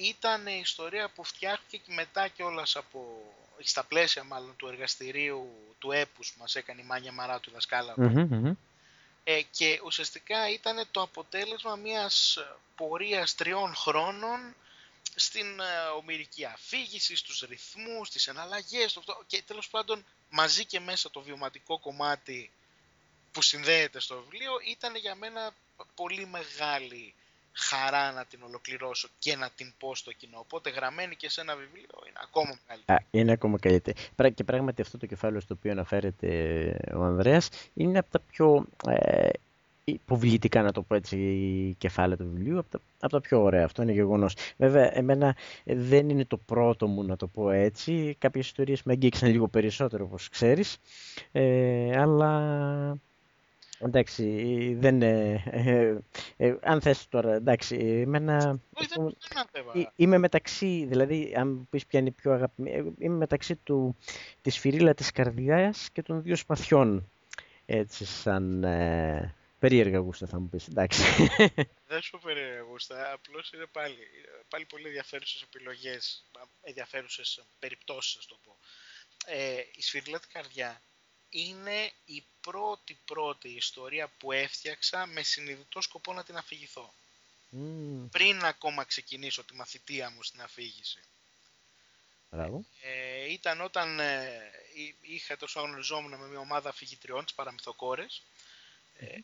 ήταν η ιστορία που φτιάχτηκε και μετά κιόλας από στα πλαίσια μάλλον του εργαστηρίου του έπους που μας έκανε η Μάνια Μαρά του δασκάλα. ε, και ουσιαστικά ήταν το αποτέλεσμα μιας πορείας τριών χρόνων στην ε, ομυρική αφήγηση, στους ρυθμούς, στις εναλλαγές και τέλος πάντων μαζί και μέσα το βιωματικό κομμάτι που συνδέεται στο βιβλίο ήταν για μένα πολύ μεγάλη χαρά να την ολοκληρώσω και να την πω στο κοινό. Οπότε γραμμένη και σε ένα βιβλίο είναι ακόμα καλύτερη. είναι ακόμα καλύτερη. Και πράγματι αυτό το κεφάλαιο στο οποίο αναφέρεται ο Ανδρέας είναι από τα πιο ε, υποβλητικά να το πω έτσι κεφάλαια του βιβλίου, από τα, από τα πιο ωραία. Αυτό είναι γεγονός. Βέβαια, εμένα δεν είναι το πρώτο μου να το πω έτσι. Κάποιες ιστορίες με αγγίξαν λίγο περισσότερο, όπως ξέρεις. Ε, αλλά Εντάξει, δεν ε, ε, ε, αν θες τώρα, εντάξει, εμένα... είμαι μεταξύ, δηλαδή, αν πεις ποια είναι πιο αγαπημένη, ε, είμαι μεταξύ του, της φυρίλα της καρδιάς και των δύο σπαθιών. Έτσι, σαν ε, περίεργα γούστα θα μου πεις, εντάξει. Δεν σου πω περίεργα γούστα, απλώς είναι πάλι, πάλι πολύ ενδιαφέρουσες επιλογές, ενδιαφέρουσες περιπτώσεις, το πω. Ε, η σφυρίλα της καρδιάς είναι η πρώτη πρώτη ιστορία που έφτιαξα με συνειδητό σκοπό να την αφηγηθώ. Πριν ακόμα ξεκινήσω τη μαθητεία μου στην αφήγηση. Ε, ήταν όταν ε, είχα τόσο γνωριζόμουν με μια ομάδα αφηγητριών, τις παραμυθοκόρες, ε,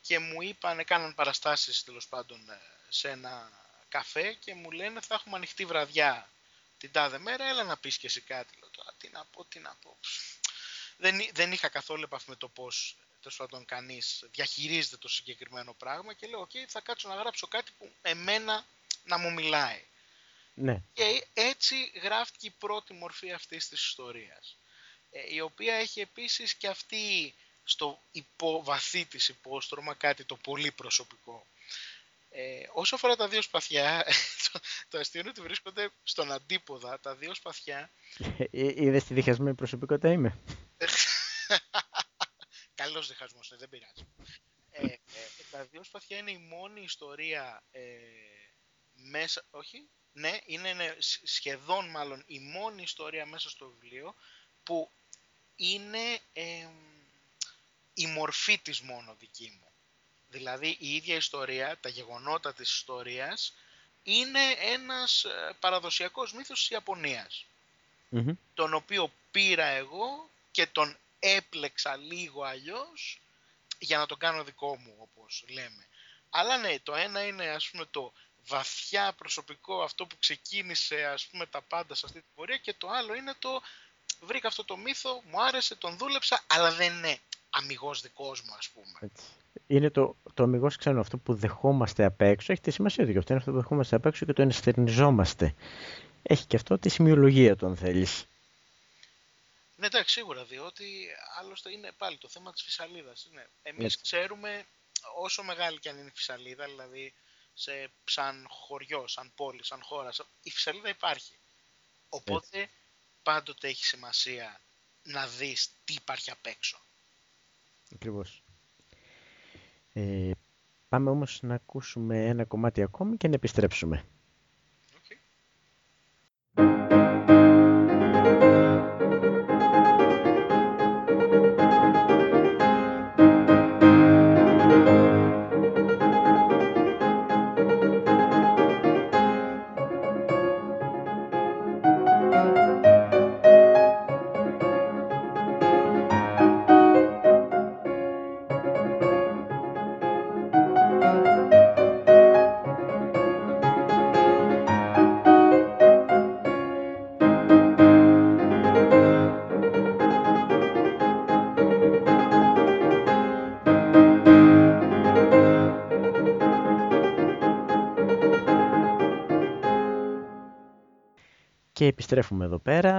και μου είπαν, έκαναν παραστάσεις τέλος πάντων ε, σε ένα καφέ και μου λένε θα έχουμε ανοιχτή βραδιά την τάδε μέρα, έλα να πεις και εσύ κάτι. Λέω, τι να πω, τι να πω δεν, δεν είχα καθόλου επαφή με το πώς τέλος πάντων κανείς διαχειρίζεται το συγκεκριμένο πράγμα και λέω: OK, θα κάτσω να γράψω κάτι που εμένα να μου μιλάει. Ναι. Και έτσι γράφτηκε η πρώτη μορφή αυτής της ιστορίας. Ε, η οποία έχει επίσης και αυτή στο υποβαθή της υπόστρωμα κάτι το πολύ προσωπικό. Ε, όσο αφορά τα δύο σπαθιά, το, το αστείο είναι ότι βρίσκονται στον αντίποδα τα δύο σπαθιά. Ε, είδες τη διχασμένη προσωπικότητα είμαι. Καλός διχασμός, ναι, δεν πειράζει. Ε, ε, τα δύο σπαθιά είναι η μόνη ιστορία ε, μέσα, όχι, ναι, είναι ναι, σχεδόν μάλλον η μόνη ιστορία μέσα στο βιβλίο που είναι η μορφή της μόνο δική μου. Δηλαδή η ίδια ιστορία, τα γεγονότα της ιστορίας είναι ένας παραδοσιακός μύθος της ιαπωνιας τον οποίο πήρα εγώ και τον έπλεξα λίγο αλλιώς για να τον κάνω δικό μου όπως λέμε. Αλλά ναι, το ένα είναι ας πούμε το βαθιά προσωπικό αυτό που ξεκίνησε ας πούμε τα πάντα σε αυτή την πορεία και το άλλο είναι το βρήκα αυτό το μύθο, μου άρεσε, τον δούλεψα αλλά δεν είναι αμυγός δικός μου ας πούμε. Είναι το, το αμυγός ξέρω αυτό που δεχόμαστε απ' έξω, έχει τη σημασία ότι αυτό είναι αυτό που δεχόμαστε απ' έξω και το ενστερνιζόμαστε. Έχει και αυτό τη σημειολογία του αν θέλεις. Ναι, εντάξει, σίγουρα, διότι άλλωστε είναι πάλι το θέμα της φυσαλίδας. Είναι. Εμείς ξέρουμε όσο μεγάλη και αν είναι η φυσαλίδα, δηλαδή σε, σαν χωριό, σαν πόλη, σαν χώρα, η φυσαλίδα υπάρχει. Οπότε πάντοτε έχει σημασία να δεις τι υπάρχει απ' έξω. Ακριβώς. Ε, πάμε όμως να ακούσουμε ένα κομμάτι ακόμη και να επιστρέψουμε. Επιστρέφουμε εδώ πέρα,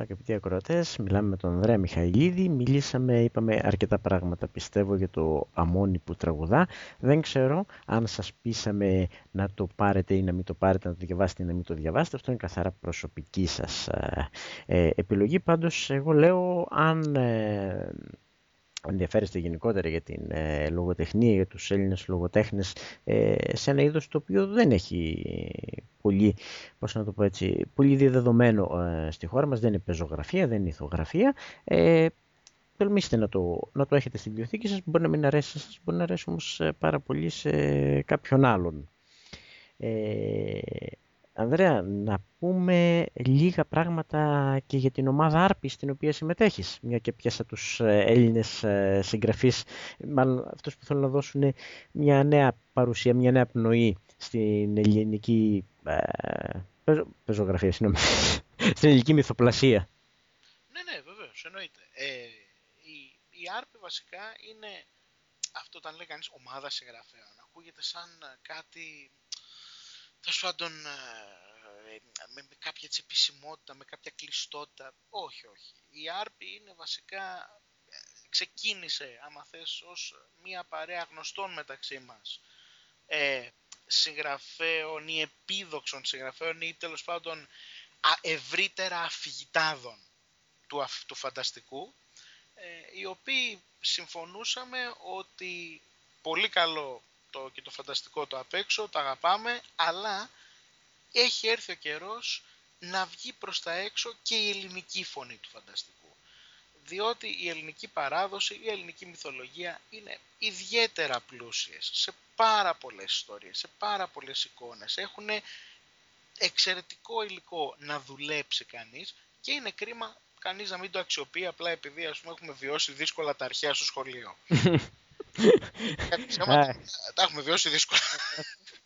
αγαπητοί ακροατές, μιλάμε με τον Ανδρέα Μιχαηλίδη, μιλήσαμε, είπαμε αρκετά πράγματα πιστεύω για το αμόνι που τραγουδά. Δεν ξέρω αν σας πείσαμε να το πάρετε ή να μην το πάρετε, να το διαβάσετε ή να μην το διαβάσετε, αυτό είναι καθαρά προσωπική σας ε, ε επιλογή. Πάντως εγώ λέω αν... Ε, ενδιαφέρεστε γενικότερα για την ε, λογοτεχνία, για τους Έλληνες λογοτέχνες ε, σε ένα είδος το οποίο δεν έχει πολύ, πώς να το πω έτσι, πολύ διαδεδομένο ε, στη χώρα μας, δεν είναι πεζογραφία, δεν είναι ηθογραφία. Ε, τολμήστε να το, να το έχετε στη βιβλιοθήκη σας, μπορεί να μην αρέσει σε σας, μπορεί να αρέσει όμως ε, πάρα πολύ σε κάποιον άλλον. Ε, Ανδρέα, να πούμε λίγα πράγματα και για την ομάδα Άρπη στην οποία συμμετέχεις, μια και πιάσα τους ε, Έλληνες ε, συγγραφείς, μάλλον αυτούς που θέλουν να δώσουν μια νέα παρουσία, μια νέα πνοή στην ελληνική ε, πεζογραφία, συγγνώμη, στην ελληνική μυθοπλασία. Ναι, ναι, βεβαίως, εννοείται. Ε, η, η Άρπη βασικά είναι αυτό όταν λέει κανείς ομάδα συγγραφέων. Ακούγεται σαν κάτι τέλος πάντων ε, ε, με, με κάποια έτσι, επισημότητα, με κάποια κλειστότητα. Όχι, όχι. Η Άρπη είναι βασικά, ε, ξεκίνησε, άμα θες, ως μία παρέα γνωστών μεταξύ μας. Ε, συγγραφέων ή επίδοξων συγγραφέων ή τέλος πάντων ευρύτερα αφηγητάδων του, του φανταστικού, οι οποίοι συμφωνούσαμε ότι πολύ καλό το, και το φανταστικό το απ' έξω, το αγαπάμε, αλλά έχει έρθει ο καιρός να βγει προς τα έξω και η ελληνική φωνή του φανταστικού. Διότι η ελληνική παράδοση, η ελληνική μυθολογία είναι ιδιαίτερα πλούσιες σε πάρα πολλές ιστορίες, σε πάρα πολλές εικόνες. Έχουν εξαιρετικό υλικό να δουλέψει κανείς και είναι κρίμα κανείς να μην το αξιοποιεί απλά επειδή ας πούμε έχουμε βιώσει δύσκολα τα αρχαία στο σχολείο. τα έχουμε βιώσει δύσκολα.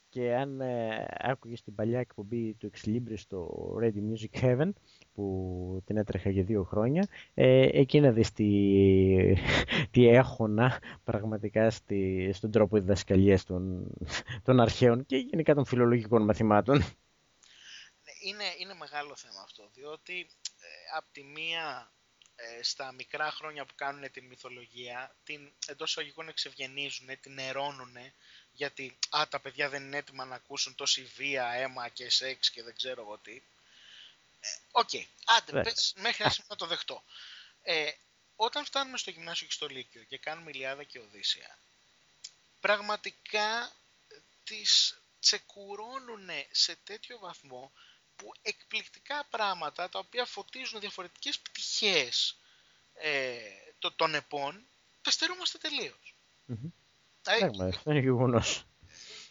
Και αν ε, άκουγες την παλιά εκπομπή του Ex στο Radio Music Heaven, που την έτρεχα για δύο χρόνια, ε, εκεί να δεις τι, τι έχωνα πραγματικά στη, στον τρόπο διδασκαλίας των, των αρχαίων και γενικά των φιλολογικών μαθημάτων. Ναι, είναι, είναι μεγάλο θέμα αυτό, διότι ε, από τη μία ε, στα μικρά χρόνια που κάνουν την μυθολογία, την εντός εισαγωγικών εξευγενίζουν, την ερώνουν, γιατί α, τα παιδιά δεν είναι έτοιμα να ακούσουν τόση βία, αίμα και σεξ και δεν ξέρω εγώ τι. Ε, OK, okay. άντε, ναι. πες, μέχρι να το δεχτώ. Ε, όταν φτάνουμε στο γυμνάσιο και στο λύκειο και κάνουμε Ιλιάδα και Οδύσσεια, πραγματικά τις τσεκουρώνουν σε τέτοιο βαθμό που εκπληκτικά πράγματα τα οποία φωτίζουν διαφορετικές πτυχές ε, το, των επών, τα στερούμαστε τελείως. Mm-hmm. αυτό είναι γεγονός.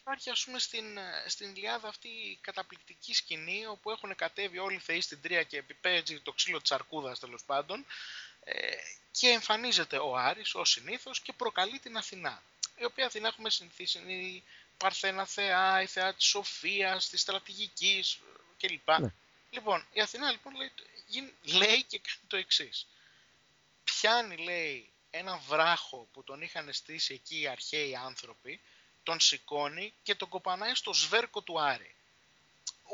Υπάρχει ας πούμε στην, στην Ιλιάδα αυτή η καταπληκτική σκηνή όπου έχουν κατέβει όλοι οι θεοί στην τρία και επιπέζει το ξύλο της αρκούδας τέλος πάντων ε, και εμφανίζεται ο Άρης ως συνήθως και προκαλεί την Αθηνά. Η οποία Αθηνά έχουμε συνηθίσει είναι η Παρθένα Θεά, η Θεά της Σοφίας, της Στρατηγικής, κλπ. Ναι. Λοιπόν, η Αθηνά λοιπόν λέει, λέει και κάνει το εξής. Πιάνει, λέει, ένα βράχο που τον είχαν στήσει εκεί οι αρχαίοι άνθρωποι, τον σηκώνει και τον κοπανάει στο σβέρκο του Άρη.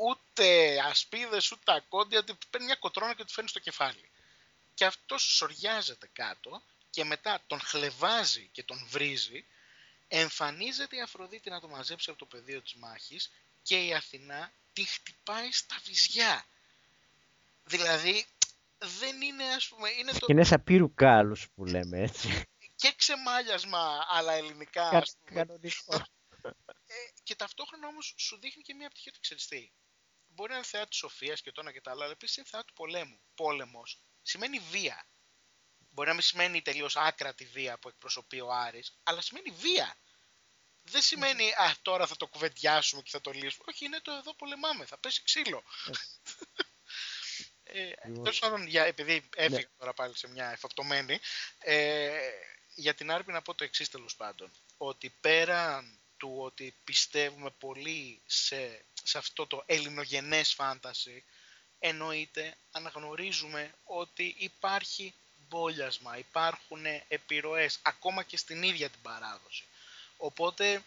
Ούτε ασπίδες, ούτε ακόντια, παίρνει μια κοτρόνα και του φέρνει στο κεφάλι. Και αυτός σοριάζεται κάτω και μετά τον χλεβάζει και τον βρίζει, εμφανίζεται η Αφροδίτη να το μαζέψει από το πεδίο της μάχης και η Αθηνά τη χτυπάει στα βυζιά. Δηλαδή, δεν είναι ας πούμε... Είναι το... Είναι απείρου κάλους που λέμε έτσι. και ξεμάλιασμα, αλλά ελληνικά ας πούμε. Κανονικός. Ε, και ταυτόχρονα όμως σου δείχνει και μια πτυχή του ξέρεις Μπορεί να είναι θεά της σοφίας και το ένα και τα άλλα, αλλά επίσης είναι θεά του πολέμου. Πόλεμος σημαίνει βία. Μπορεί να μην σημαίνει τελείως άκρατη βία που εκπροσωπεί ο Άρης, αλλά σημαίνει βία δεν σημαίνει α, τώρα θα το κουβεντιάσουμε και θα το λύσουμε. Όχι, είναι το εδώ πολεμάμε, θα πέσει ξύλο. ε, πάντων, για, επειδή έφυγα ναι. τώρα πάλι σε μια εφακτωμένη, ε, για την Άρπη να πω το εξής τέλος πάντων. Ότι πέραν του ότι πιστεύουμε πολύ σε, σε αυτό το ελληνογενές φάνταση, εννοείται, αναγνωρίζουμε ότι υπάρχει μπόλιασμα, υπάρχουν επιρροές, ακόμα και στην ίδια την παράδοση. Οπότε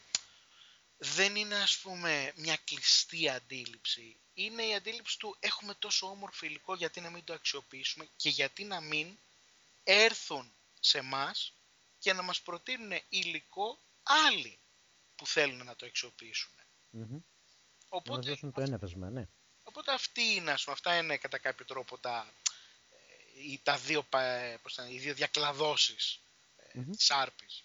δεν είναι ας πούμε μια κλειστή αντίληψη. Είναι η αντίληψη του έχουμε τόσο όμορφο υλικό γιατί να μην το αξιοποιήσουμε και γιατί να μην έρθουν σε μας και να μας προτείνουν υλικό άλλοι που θέλουν να το αξιοποιήσουν. Mm-hmm. Οπότε, να δώσουν το ένευασμα, ναι. Οπότε αυτή είναι, ας πούμε, αυτά είναι κατά κάποιο τρόπο τα, ε, τα δύο, πώς οι δύο διακλαδώσεις mm-hmm. της άρπης.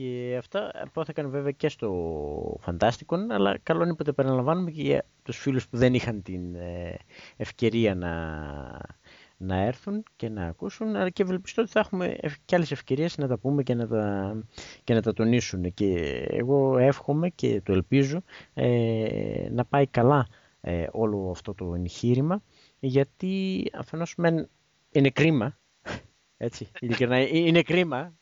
Ναι. Και αυτά υπόθηκαν βέβαια και στο Φαντάστικον, αλλά καλό είναι που τα επαναλαμβάνουμε και για τους φίλους που δεν είχαν την ε, ευκαιρία να, να έρθουν και να ακούσουν αλλά και ευελπιστώ ότι θα έχουμε και άλλες ευκαιρίες να τα πούμε και να τα, και να τα τονίσουν και εγώ εύχομαι και το ελπίζω ε, να πάει καλά ε, όλο αυτό το εγχείρημα γιατί αφενός μεν είναι κρίμα έτσι, ειλικρινά, ε, είναι κρίμα ε,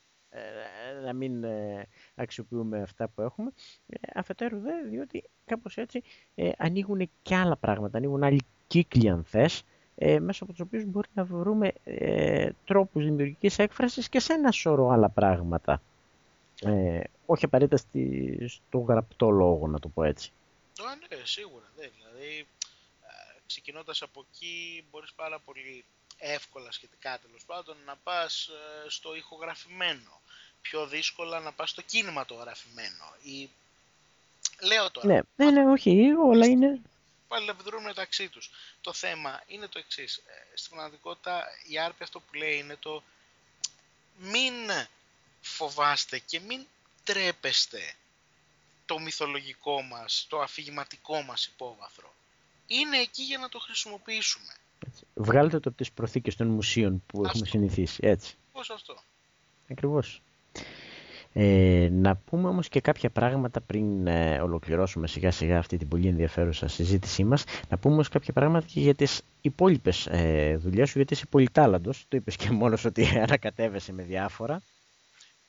να μην ε, αξιοποιούμε αυτά που έχουμε. Αφετέρου δε, διότι κάπως έτσι ανοίγουν και άλλα πράγματα, ανοίγουν άλλοι κύκλοι αν θες, μέσα από τους οποίους μπορεί να βρούμε ε, τρόπους δημιουργικής έκφρασης και σε ένα σώρο άλλα πράγματα. Ε, όχι απαραίτητα στη, στο γραπτό λόγο, να το πω έτσι. Ναι, σίγουρα. Δε, δηλαδή, ξεκινώντας από εκεί, μπορείς πάρα πολύ εύκολα σχετικά τέλος πάντων να πας ε, στο ηχογραφημένο. Πιο δύσκολα να πας στο κινηματογραφημένο. Ή... Λέω τώρα. Ναι, ναι, ναι, όχι, όλα είναι... Πάλι επιδρούν μεταξύ τους. Το θέμα είναι το εξής. Ε, στην πραγματικότητα η Άρπη αυτό που λέει είναι το μην φοβάστε και μην τρέπεστε το μυθολογικό μας, το αφηγηματικό μας υπόβαθρο. Είναι εκεί για να το χρησιμοποιήσουμε. Βγάλετε το από τις προθήκες των μουσείων που αυτό. έχουμε συνηθίσει. Έτσι. Πώς αυτό; Ακριβώς. Ε, να πούμε όμως και κάποια πράγματα πριν ε, ολοκληρώσουμε σιγά σιγά αυτή την πολύ ενδιαφέρουσα συζήτησή μας. Να πούμε όμως κάποια πράγματα και για τις υπόλοιπες ε, δουλειές σου, γιατί είσαι πολυτάλαντος. Το είπες και μόνος ότι ανακατεύεσαι με διάφορα.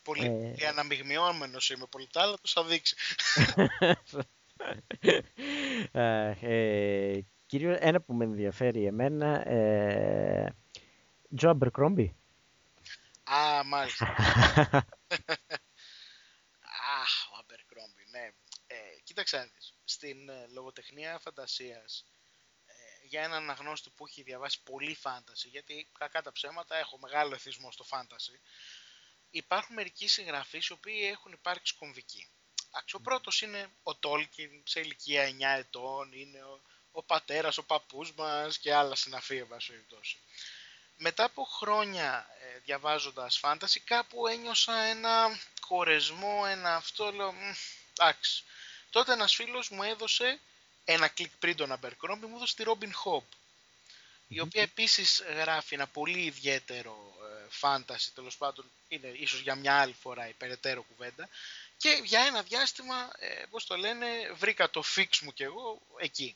Πολύ ε... αναμειγμιόμενος είμαι πολυτάλαντος, θα δείξει. ε, ε, Κυρίως ένα που με ενδιαφέρει εμένα, ε, Τζο Αμπερκρόμπι. Α, μάλιστα. Αχ, ο Αμπερκρόμπι, ναι. Ε, κοίταξε, στην ε, λογοτεχνία φαντασίας, ε, για έναν αναγνώστη που έχει διαβάσει πολύ φάνταση, γιατί κακά τα ψέματα έχω μεγάλο εθισμό στο φάνταση, υπάρχουν μερικοί συγγραφείς οι οποίοι έχουν υπάρξει κομβικοί. Ο πρώτος είναι ο Τόλκιν σε ηλικία 9 ετών, είναι ο, ο πατέρας, ο παππούς μας και άλλα συναφή, εν Μετά από χρόνια ε, διαβάζοντας φάνταση, κάπου ένιωσα ένα χωρεσμό, ένα αυτό, λέω, εντάξει. Τότε ένας φίλος μου έδωσε ένα κλικ πριν τον Αμπερκρόμπι, μου έδωσε τη Robin Hobb, η οποία επίσης γράφει ένα πολύ ιδιαίτερο φάνταση, τέλος πάντων είναι ίσως για μια άλλη φορά η περαιτέρω κουβέντα, και για ένα διάστημα, ε, πώς το λένε, βρήκα το fix μου κι εγώ εκεί.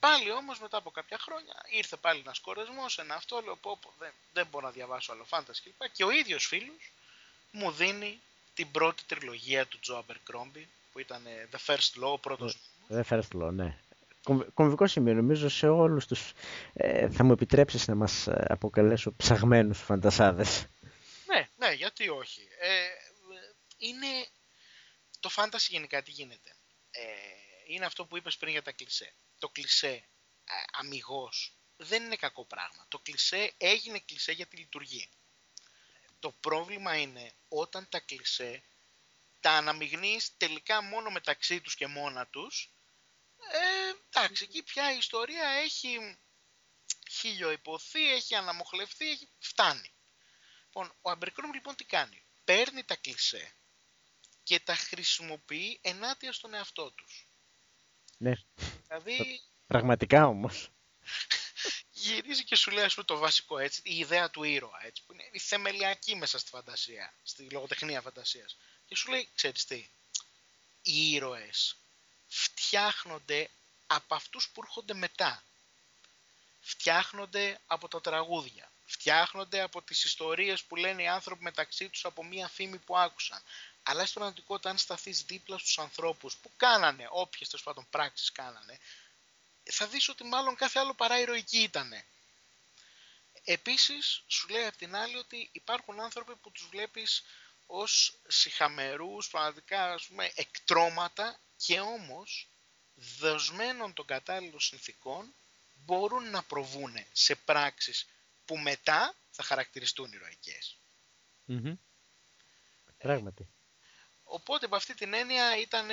Πάλι όμως μετά από κάποια χρόνια ήρθε πάλι ένας κορεσμός, ένα αυτό, λέω πω, πω δεν, δεν μπορώ να διαβάσω άλλο φάνταση κλπ. Και ο ίδιος φίλος μου δίνει την πρώτη τριλογία του Τζο Abercrombie που ήταν The First Law, ο πρώτος The First Law, ναι. Κομβικό σημείο, νομίζω σε όλους τους ε, θα μου επιτρέψεις να μας ε, αποκαλέσω ψαγμένους φαντασάδες. Ναι, ναι, γιατί όχι. Ε, είναι το φάνταση γενικά τι γίνεται. Ε, είναι αυτό που είπες πριν για τα κλισέ το κλισέ αμυγός δεν είναι κακό πράγμα. Το κλισέ έγινε κλισέ γιατί λειτουργεί. Το πρόβλημα είναι όταν τα κλισέ τα αναμειγνύεις τελικά μόνο μεταξύ τους και μόνα τους, ε, εντάξει, εκεί πια η ιστορία έχει χιλιοϊπωθεί, έχει αναμοχλευτεί, έχει... φτάνει. Λοιπόν, ο Αμπερκρόμ λοιπόν τι κάνει; Παίρνει τα κλισέ και τα χρησιμοποιεί ενάντια στον εαυτό τους. Ναι. Δηλαδή... Πραγματικά όμως. Γυρίζει και σου λέει ας πούμε, το βασικό έτσι, η ιδέα του ήρωα έτσι, που είναι η θεμελιακή μέσα στη φαντασία, στη λογοτεχνία φαντασίας. Και σου λέει, ξέρεις τι, οι ήρωες φτιάχνονται από αυτούς που έρχονται μετά. Φτιάχνονται από τα τραγούδια. Φτιάχνονται από τις ιστορίες που λένε οι άνθρωποι μεταξύ τους από μία φήμη που άκουσαν αλλά στην πραγματικότητα αν σταθείς δίπλα στους ανθρώπους που κάνανε όποιες τέλος πάντων πράξεις κάνανε, θα δεις ότι μάλλον κάθε άλλο παρά ηρωική ήτανε. Επίσης, σου λέει απ' την άλλη ότι υπάρχουν άνθρωποι που τους βλέπεις ως συχαμερούς, πραγματικά ας πούμε, εκτρώματα και όμως δοσμένων των κατάλληλων συνθήκων μπορούν να προβούνε σε πράξεις που μετά θα χαρακτηριστούν ηρωικές. Πράγματι. Οπότε από αυτή την έννοια ήταν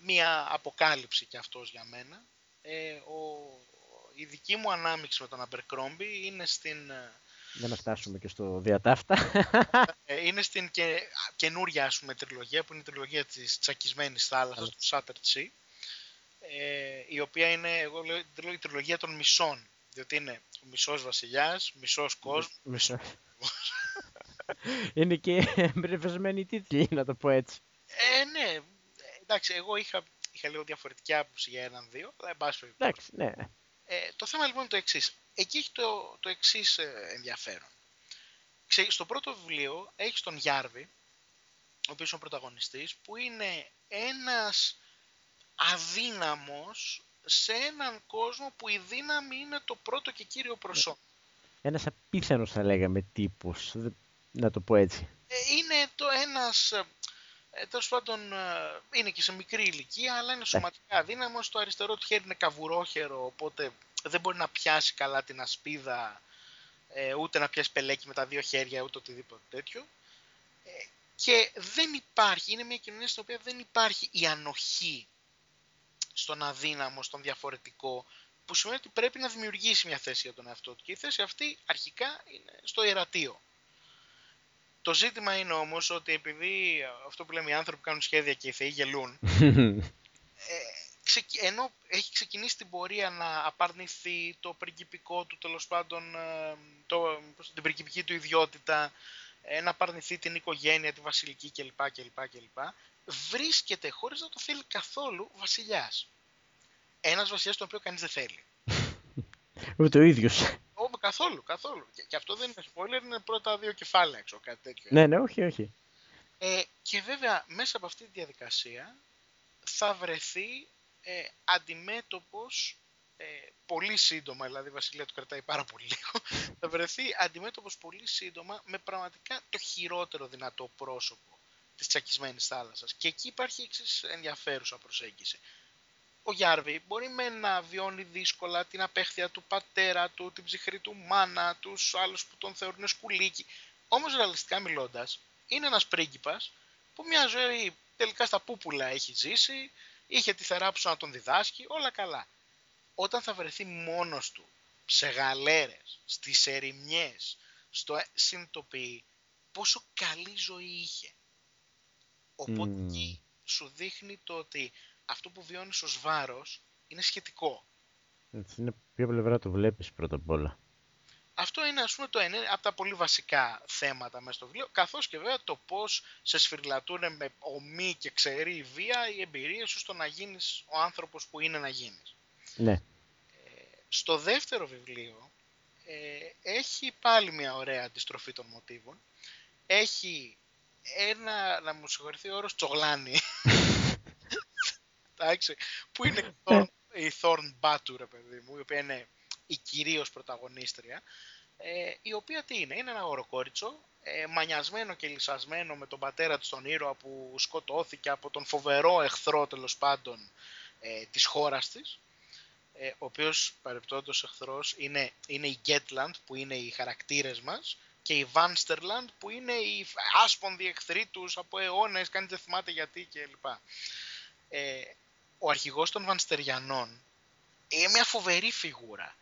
μια αποκάλυψη και αυτός για μένα. Ε, ο, η δική μου ανάμειξη με τον Αμπερκρόμπι είναι στην... Ε, Για να φτάσουμε και στο διατάφτα. Ε, είναι στην και, καινούρια ας πούμε, τριλογία που είναι η τριλογία της τσακισμένης θάλασσας, του Σάτερ Τσι, ε, η οποία είναι, εγώ λέω, η τριλογία των μισών. διότι είναι ο μισός βασιλιάς, μισός κόσμος. Μισό. είναι και εμπνευσμένοι τίτλοι, να το πω έτσι. Ε, ναι, εντάξει, εγώ είχα, είχα λίγο διαφορετική άποψη για έναν-δύο, αλλά εν πάση Εντάξει, ναι. Ε, το θέμα λοιπόν είναι το εξής. Εκεί έχει το, το εξής ε, ενδιαφέρον. στο πρώτο βιβλίο έχεις τον Γιάρβη, ο οποίος είναι ο πρωταγωνιστής, που είναι ένας αδύναμος σε έναν κόσμο που η δύναμη είναι το πρώτο και κύριο προσώπημα. Ένας απίθανος θα λέγαμε τύπος, να το πω έτσι. Ε, είναι το ένας, ε, τέλος πάντων ε, είναι και σε μικρή ηλικία, αλλά είναι σωματικά αδύναμος, το αριστερό του χέρι είναι καβουρόχερο, οπότε δεν μπορεί να πιάσει καλά την ασπίδα, ούτε να πιάσει πελέκι με τα δύο χέρια, ούτε οτιδήποτε τέτοιο. Και δεν υπάρχει, είναι μια κοινωνία στην οποία δεν υπάρχει η ανοχή στον αδύναμο, στον διαφορετικό, που σημαίνει ότι πρέπει να δημιουργήσει μια θέση για τον εαυτό του. Και η θέση αυτή αρχικά είναι στο ιερατείο. Το ζήτημα είναι όμως ότι επειδή αυτό που λέμε οι άνθρωποι κάνουν σχέδια και οι θεοί γελούν, ε, ενώ έχει ξεκινήσει την πορεία να απαρνηθεί το πριγκυπικό του, τέλος πάντων ε, το, την πριγκυπική του ιδιότητα, ε, να απαρνηθεί την οικογένεια, τη βασιλική κλπ. κλπ, κλπ βρίσκεται χωρίς να το θέλει καθόλου βασιλιάς. Ένας βασιλιάς τον οποίο κανείς δεν θέλει. Ούτε ο ίδιος. Όχι, καθόλου, καθόλου. Και, αυτό δεν είναι spoiler, είναι πρώτα δύο κεφάλαια έξω, κάτι τέτοιο. Ναι, ναι, όχι, όχι. Ε, και βέβαια μέσα από αυτή τη διαδικασία θα βρεθεί ε, αντιμέτωπος ε, πολύ σύντομα, δηλαδή η Βασιλεία του κρατάει πάρα πολύ λίγο, θα βρεθεί αντιμέτωπος πολύ σύντομα με πραγματικά το χειρότερο δυνατό πρόσωπο της τσακισμένης θάλασσας. Και εκεί υπάρχει εξής ενδιαφέρουσα προσέγγιση. Ο Γιάρβη μπορεί με να βιώνει δύσκολα την απέχθεια του πατέρα του, την ψυχρή του μάνα, τους άλλους που τον θεωρούν σκουλίκι. Όμως ρεαλιστικά μιλώντας, είναι ένας πρίγκιπας που μια ζωή τελικά στα πούπουλα έχει ζήσει, είχε τη θεράπουσα να τον διδάσκει, όλα καλά. Όταν θα βρεθεί μόνος του, σε γαλέρες, στις ερημιές, στο συνειδητοποιεί πόσο καλή ζωή είχε. Οπότε mm. σου δείχνει το ότι αυτό που βιώνεις ως βάρος είναι σχετικό. Έτσι είναι ποια πλευρά το βλέπεις πρώτα απ' όλα. Αυτό είναι ας πούμε το ένα από τα πολύ βασικά θέματα μέσα στο βιβλίο, καθώς και βέβαια το πώς σε σφυριλατούν με ομή και ξερή βία οι εμπειρίες σου στο να γίνεις ο άνθρωπος που είναι να γίνεις. Ναι. Ε, στο δεύτερο βιβλίο ε, έχει πάλι μια ωραία αντιστροφή των μοτίβων. Έχει ένα, να μου συγχωρηθεί ο όρος, τσογλάνι. Εντάξει, που είναι η Thorn Batu, ρε παιδί μου, η οποία είναι η κυρίως πρωταγωνίστρια, ε, η οποία τι είναι, είναι ένα οροκόριτσο, ε, μανιασμένο και λυσασμένο με τον πατέρα του τον ήρωα που σκοτώθηκε από τον φοβερό εχθρό τέλος πάντων ε, της χώρας της, ε, ο οποίος παρεπτόντος εχθρός είναι, είναι η Γκέτλαντ που είναι οι χαρακτήρες μας και η Βάνστερλαντ που είναι οι άσπονδοι εχθροί τους από αιώνες, κανείς δεν θυμάται γιατί κλπ. Ε, ο αρχηγός των Βανστεριανών είναι μια φοβερή φιγούρα.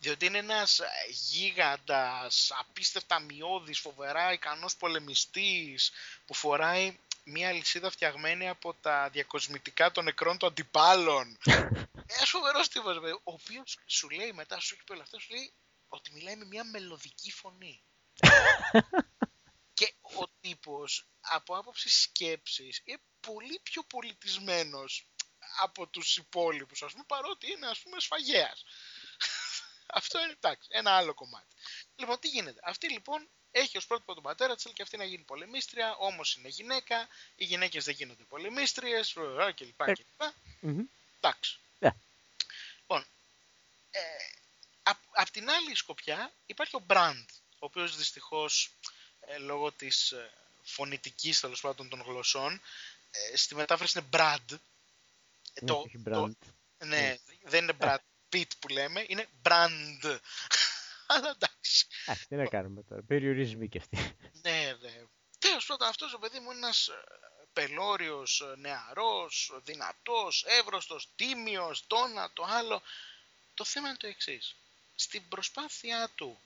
Διότι είναι ένας γίγαντας, απίστευτα μειώδης, φοβερά ικανός πολεμιστής που φοράει μια λυσίδα φτιαγμένη από τα διακοσμητικά των νεκρών των αντιπάλων. Ένας φοβερός τύπος, ο οποίος σου λέει μετά, σου έχει πει όλα αυτά, σου λέει ότι μιλάει με μια μελωδική φωνή. και ο τύπος από άποψη σκέψης είναι πολύ πιο πολιτισμένος από τους υπόλοιπους, ας πούμε, παρότι είναι, ας πούμε, σφαγέας. Αυτό είναι, εντάξει, ένα άλλο κομμάτι. Λοιπόν, τι γίνεται. Αυτή, λοιπόν, έχει ως πρώτο τον πατέρα της, και αυτή να γίνει πολεμίστρια, όμως είναι γυναίκα, οι γυναίκες δεν γίνονται πολεμίστριες, κλπ. Ε, κλπ. Εντάξει. Yeah. Λοιπόν, ε, απ' την άλλη σκοπιά υπάρχει ο Μπραντ, ο οποίος δυστυχώς ε, λόγω της ε, φωνητικής τέλος πάντων των γλωσσών ε, στη μετάφραση είναι Brad. Ε, το, το, ναι, δεν είναι Brad Pitt που λέμε, είναι Brand. Αλλά εντάξει. Α, τι να κάνουμε τώρα, περιορισμοί και αυτοί. ναι, ναι. Τέλος πάντων αυτός ο παιδί μου είναι ένας πελώριος, νεαρός, δυνατός, εύρωστος, τίμιος, το ένα, το άλλο. Το θέμα είναι το εξής. Στην προσπάθειά του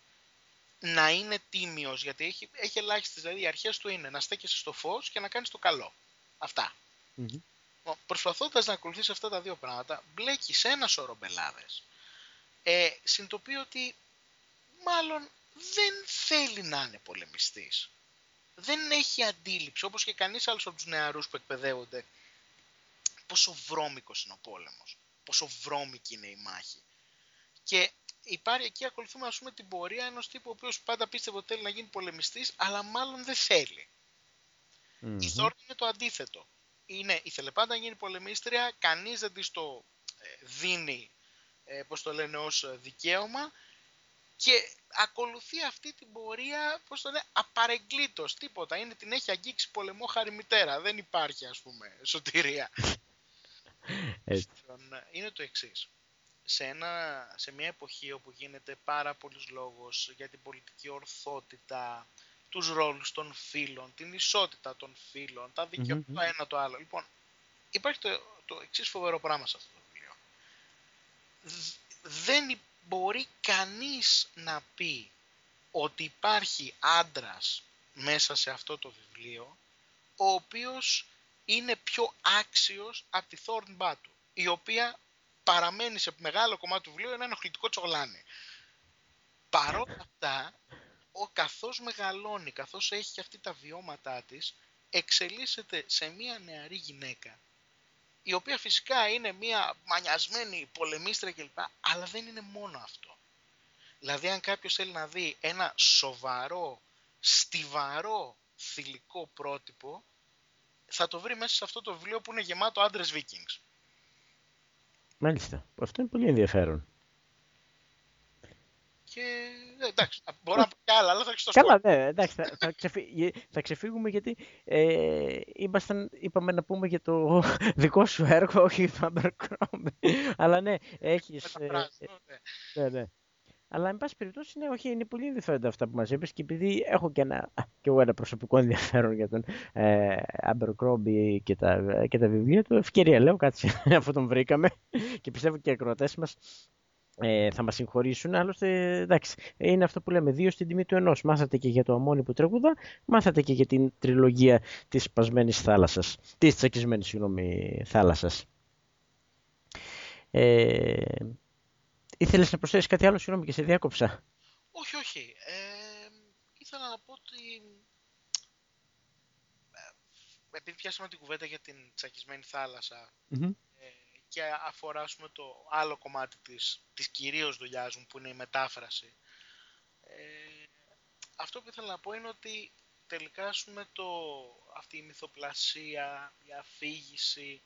να είναι τίμιος, γιατί έχει, έχει ελάχιστες, δηλαδή οι αρχές του είναι να στέκεσαι στο φως και να κάνεις το καλό. Αυτά. Mm-hmm. Προσπαθώντας να ακολουθήσει αυτά τα δύο πράγματα, μπλέκεις σε ένα σώρο μπελάδες, Ε, συνειδητοποιεί ότι μάλλον δεν θέλει να είναι πολεμιστής. Δεν έχει αντίληψη, όπως και κανείς άλλος από τους νεαρούς που εκπαιδεύονται, πόσο βρώμικος είναι ο πόλεμος, πόσο βρώμικη είναι η μάχη. Και υπάρχει εκεί, ακολουθούμε ας πούμε την πορεία ενός τύπου ο οποίος πάντα πίστευε ότι θέλει να γίνει πολεμιστής, αλλά μάλλον δεν θέλει. Mm-hmm. Η Θόρν είναι το αντίθετο. Είναι, ήθελε πάντα να γίνει πολεμίστρια, κανείς δεν της το ε, δίνει, ε, πώς το λένε, ως δικαίωμα και ακολουθεί αυτή την πορεία, πώς το λένε, απαρεγκλήτως, τίποτα. Είναι, την έχει αγγίξει πολεμό χάρη μητέρα. Δεν υπάρχει, ας πούμε, σωτηρία. Έτσι. Είναι το εξής σε, ένα, σε μια εποχή όπου γίνεται πάρα πολλής λόγος για την πολιτική ορθότητα, τους ρόλους των φίλων, την ισότητα των φίλων, τα δικαιώματα mm-hmm. το ένα το άλλο. Λοιπόν, υπάρχει το, το εξής φοβερό πράγμα σε αυτό το βιβλίο. Δεν μπορεί κανείς να πει ότι υπάρχει άντρας μέσα σε αυτό το βιβλίο ο οποίος είναι πιο άξιος από τη Thorn Battle, η οποία παραμένει σε μεγάλο κομμάτι του βιβλίου ένα ενοχλητικό τσογλάνι. Παρόλα αυτά, ο καθώς μεγαλώνει, καθώς έχει και αυτή τα βιώματά της, εξελίσσεται σε μια νεαρή γυναίκα, η οποία φυσικά είναι μια μανιασμένη πολεμίστρια κλπ. Αλλά δεν είναι μόνο αυτό. Δηλαδή αν κάποιος θέλει να δει ένα σοβαρό, στιβαρό θηλυκό πρότυπο, θα το βρει μέσα σε αυτό το βιβλίο που είναι γεμάτο άντρες Vikings. Μάλιστα. Αυτό είναι πολύ ενδιαφέρον. Και ε, εντάξει, μπορώ να πω κι άλλα, αλλά θα το Καλά, ναι, εντάξει, θα, θα, ξεφύ, θα ξεφύγουμε γιατί ε, ήμασταν, είπαμε να πούμε για το δικό σου έργο, όχι το Abercrombie. αλλά ναι, έχεις... Ε, ναι, ναι. Αλλά, εν πάση περιπτώσει, ναι, όχι, είναι πολύ ενδιαφέροντα αυτά που μας είπες και επειδή έχω και, ένα, και εγώ ένα προσωπικό ενδιαφέρον για τον ε, Abercrombie και τα, και τα βιβλία του, ευκαιρία λέω, κάτσε αφού τον βρήκαμε και πιστεύω και οι ακροατές μας ε, θα μας συγχωρήσουν. Άλλωστε, εντάξει, είναι αυτό που λέμε, δύο στην τιμή του ενός. Μάθατε και για το αμόνι που τραγουδά, μάθατε και για την τριλογία της σπασμένης θάλασσας. Της τσακισμένης, συγγνώμη, θάλασσας. Ε, Ήθελες να προσθέσεις κάτι άλλο, συγγνώμη και σε διάκοψα. Όχι, όχι. Ε, ήθελα να πω ότι ε, επειδή πιάσαμε την κουβέντα για την τσακισμένη ε, και αφορά το άλλο κομμάτι της, της κυρίως δουλειάς μου που είναι η μετάφραση ε, αυτό που ήθελα να πω είναι ότι τελικά το, αυτή η μυθοπλασία, η αφήγηση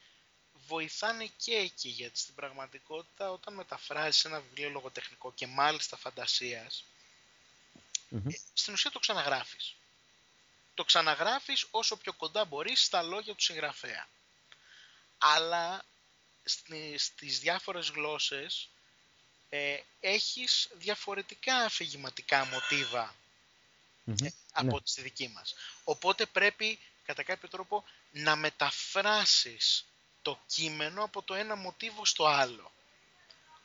βοηθάνε και εκεί, γιατί στην πραγματικότητα όταν μεταφράζεις ένα βιβλίο λογοτεχνικό και μάλιστα ε, στην ουσία το ξαναγράφεις. Το ξαναγράφεις όσο πιο κοντά μπορείς στα λόγια του συγγραφέα. Αλλά στις διάφορες γλώσσες ε, έχεις διαφορετικά αφηγηματικά μοτίβα ε, από ναι. τη δική μας. Οπότε πρέπει κατά κάποιο τρόπο να μεταφράσεις το κείμενο από το ένα μοτίβο στο άλλο,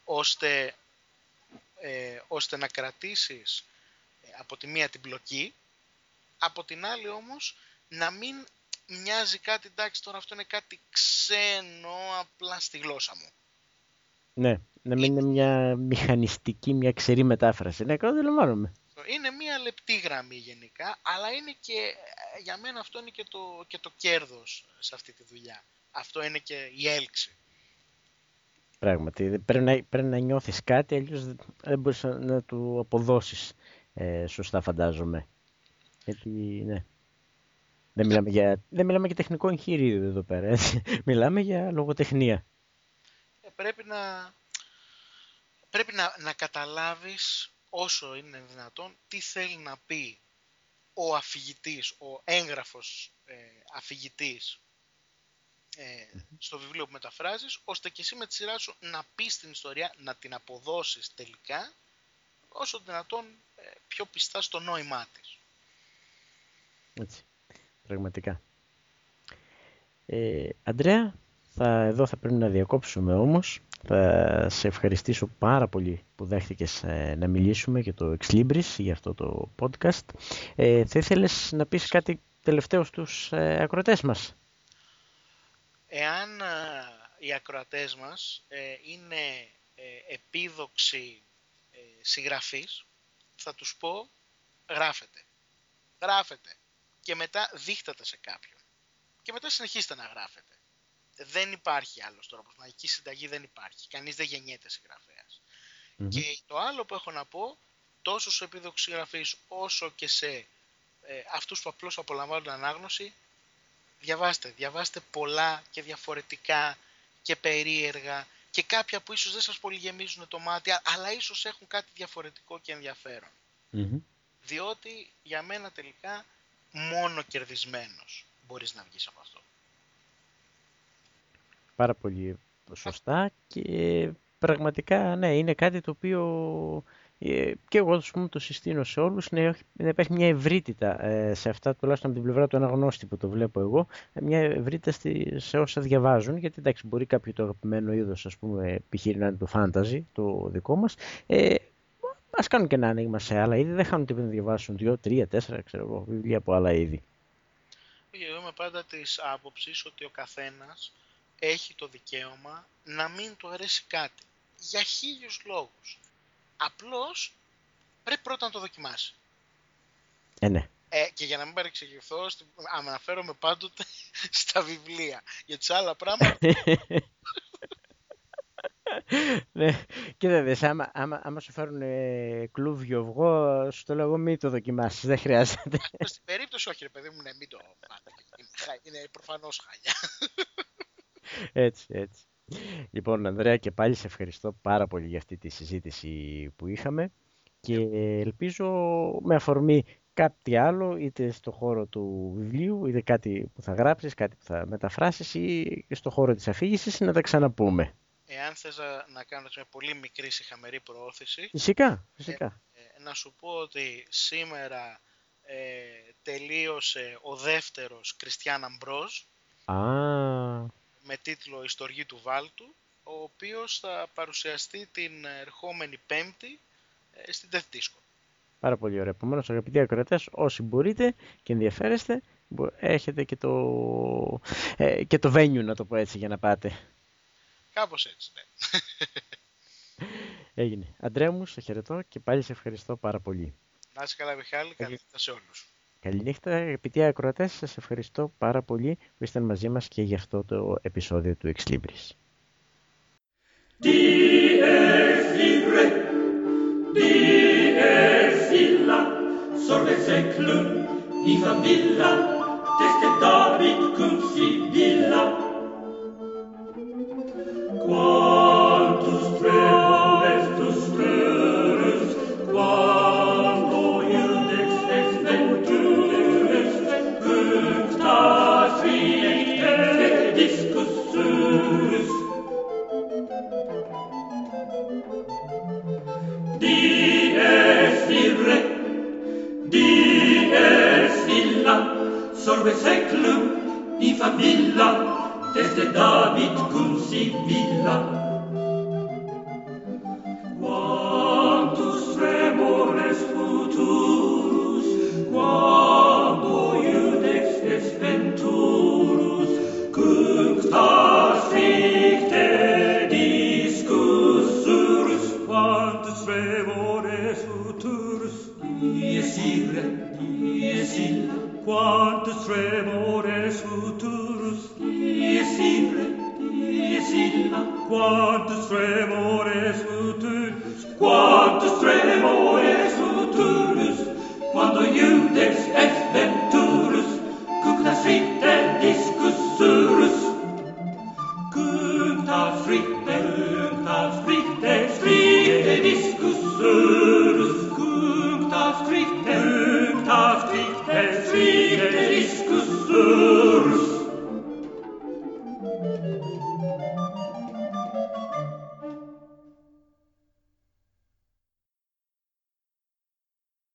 ώστε, ε, ώστε να κρατήσεις ε, από τη μία την πλοκή, από την άλλη όμως να μην μοιάζει κάτι, εντάξει τώρα αυτό είναι κάτι ξένο απλά στη γλώσσα μου. Ναι, να μην είναι, μια μηχανιστική, μια ξερή μετάφραση. Ναι, δεν Είναι μια λεπτή γραμμή γενικά, αλλά είναι και, ε, για μένα αυτό είναι και το, και το κέρδος σε αυτή τη δουλειά αυτό είναι και η έλξη. Πράγματι, πρέπει να, πρέπει να νιώθεις κάτι, αλλιώς δεν μπορείς να του αποδώσεις ε, σωστά φαντάζομαι. Γιατί, ναι. Δεν μιλάμε, για, δεν μιλάμε για τεχνικό εγχείρημα εδώ πέρα, έτσι. Μιλάμε για λογοτεχνία. Ε, πρέπει να, πρέπει να, να καταλάβεις όσο είναι δυνατόν τι θέλει να πει ο αφηγητής, ο έγγραφος ε, αφηγητής ε, στο βιβλίο που μεταφράζεις, ώστε και εσύ με τη σειρά σου να πεις την ιστορία, να την αποδώσεις τελικά, όσο δυνατόν ε, πιο πιστά στο νόημά της. Έτσι, πραγματικά. Ε, Αντρέα, θα, εδώ θα πρέπει να διακόψουμε όμως. Θα σε ευχαριστήσω πάρα πολύ που δέχτηκες ε, να μιλήσουμε για το Ex Libris, για αυτό το podcast. Ε, θα ήθελες να πεις κάτι τελευταίο στους ε, ακροτές μας; Εάν οι ακροατές μας ε, είναι ε, επίδοξοι ε, συγγραφείς, θα τους πω γράφετε. Γράφετε. Και μετά δείχτατε σε κάποιον. Και μετά συνεχίστε να γράφετε. Δεν υπάρχει άλλος τρόπος. Μαγική συνταγή δεν υπάρχει. Κανείς δεν γεννιέται Και το άλλο που έχω να πω, τόσο σε επίδοξη συγγραφείς όσο και σε ε, αυτούς που απλώς απολαμβάνουν ανάγνωση, διαβάστε. Διαβάστε πολλά και διαφορετικά και περίεργα και κάποια που ίσως δεν σας πολύ γεμίζουν το μάτι, αλλά ίσως έχουν κάτι διαφορετικό και ενδιαφερον Διότι για μένα τελικά μόνο κερδισμένος μπορείς να βγεις από αυτό. Πάρα πολύ σωστά και πραγματικά ναι, είναι κάτι το οποίο ε, και εγώ πούμε, το συστήνω σε όλους. Να, υπάρχει μια ευρύτητα ε, σε αυτά, τουλάχιστον από την πλευρά του αναγνώστη που το βλέπω εγώ, ε, μια ευρύτητα σε όσα διαβάζουν, γιατί εντάξει μπορεί κάποιο το αγαπημένο είδος, ας πούμε, επιχείρημα να είναι το fantasy, το δικό μας, ε, Α κάνουν και ένα άνοιγμα σε άλλα είδη, δεν χάνουν τίποτα να διαβάσουν δύο, τρία, τέσσερα, ξέρω εγώ, βιβλία από άλλα είδη. Εγώ είμαι πάντα της άποψης ότι ο καθένας έχει το δικαίωμα να μην του αρέσει κάτι. Για χίλιους λόγους. Απλώς πρέπει πρώτα να το δοκιμάσει. Ε, ναι. Ε, και για να μην παρεξηγηθώ, αναφέρομαι πάντοτε στα βιβλία. Για τις άλλα πράγματα... ναι, κοίτα δες, άμα, άμα, άμα σου φέρουν ε, κλούβιο αυγό, σου το λέω εγώ μην το δοκιμάσεις, δεν χρειάζεται. Στην περίπτωση όχι ρε παιδί μου, ναι, μην το πάτε. Είναι, είναι προφανώς χάλια. έτσι, έτσι. Λοιπόν, Ανδρέα, και πάλι σε ευχαριστώ πάρα πολύ για αυτή τη συζήτηση που είχαμε και ελπίζω με αφορμή κάτι άλλο, είτε στο χώρο του βιβλίου, είτε κάτι που θα γράψεις, κάτι που θα μεταφράσεις ή στο χώρο της αφήγησης, να τα ξαναπούμε. Εάν θες να κάνεις μια πολύ μικρή συχαμερή προώθηση, φυσικά, φυσικά. Ε, ε, να σου πω ότι σήμερα ε, τελείωσε ο δεύτερος Κριστιαν Αμπρόζ. Α με τίτλο «Ιστορία του Βάλτου», ο οποίος θα παρουσιαστεί την ερχόμενη Πέμπτη ε, στην Death Disco. Πάρα πολύ ωραία. Επομένως, αγαπητοί ακροατές, όσοι μπορείτε και ενδιαφέρεστε, έχετε και το, ε, και το venue, να το πω έτσι, για να πάτε. Κάπως έτσι, ναι. Έγινε. Αντρέα μου, σε χαιρετώ και πάλι σε ευχαριστώ πάρα πολύ. Να είσαι καλά, Μιχάλη. Καλή σε όλους. Καληνύχτα, αγαπητοί ακροατές. Σας ευχαριστώ πάρα πολύ που ήσταν μαζί μας και για αυτό το επεισόδιο του Ex Libris. nove seclum di favilla, desde David cum Sibilla.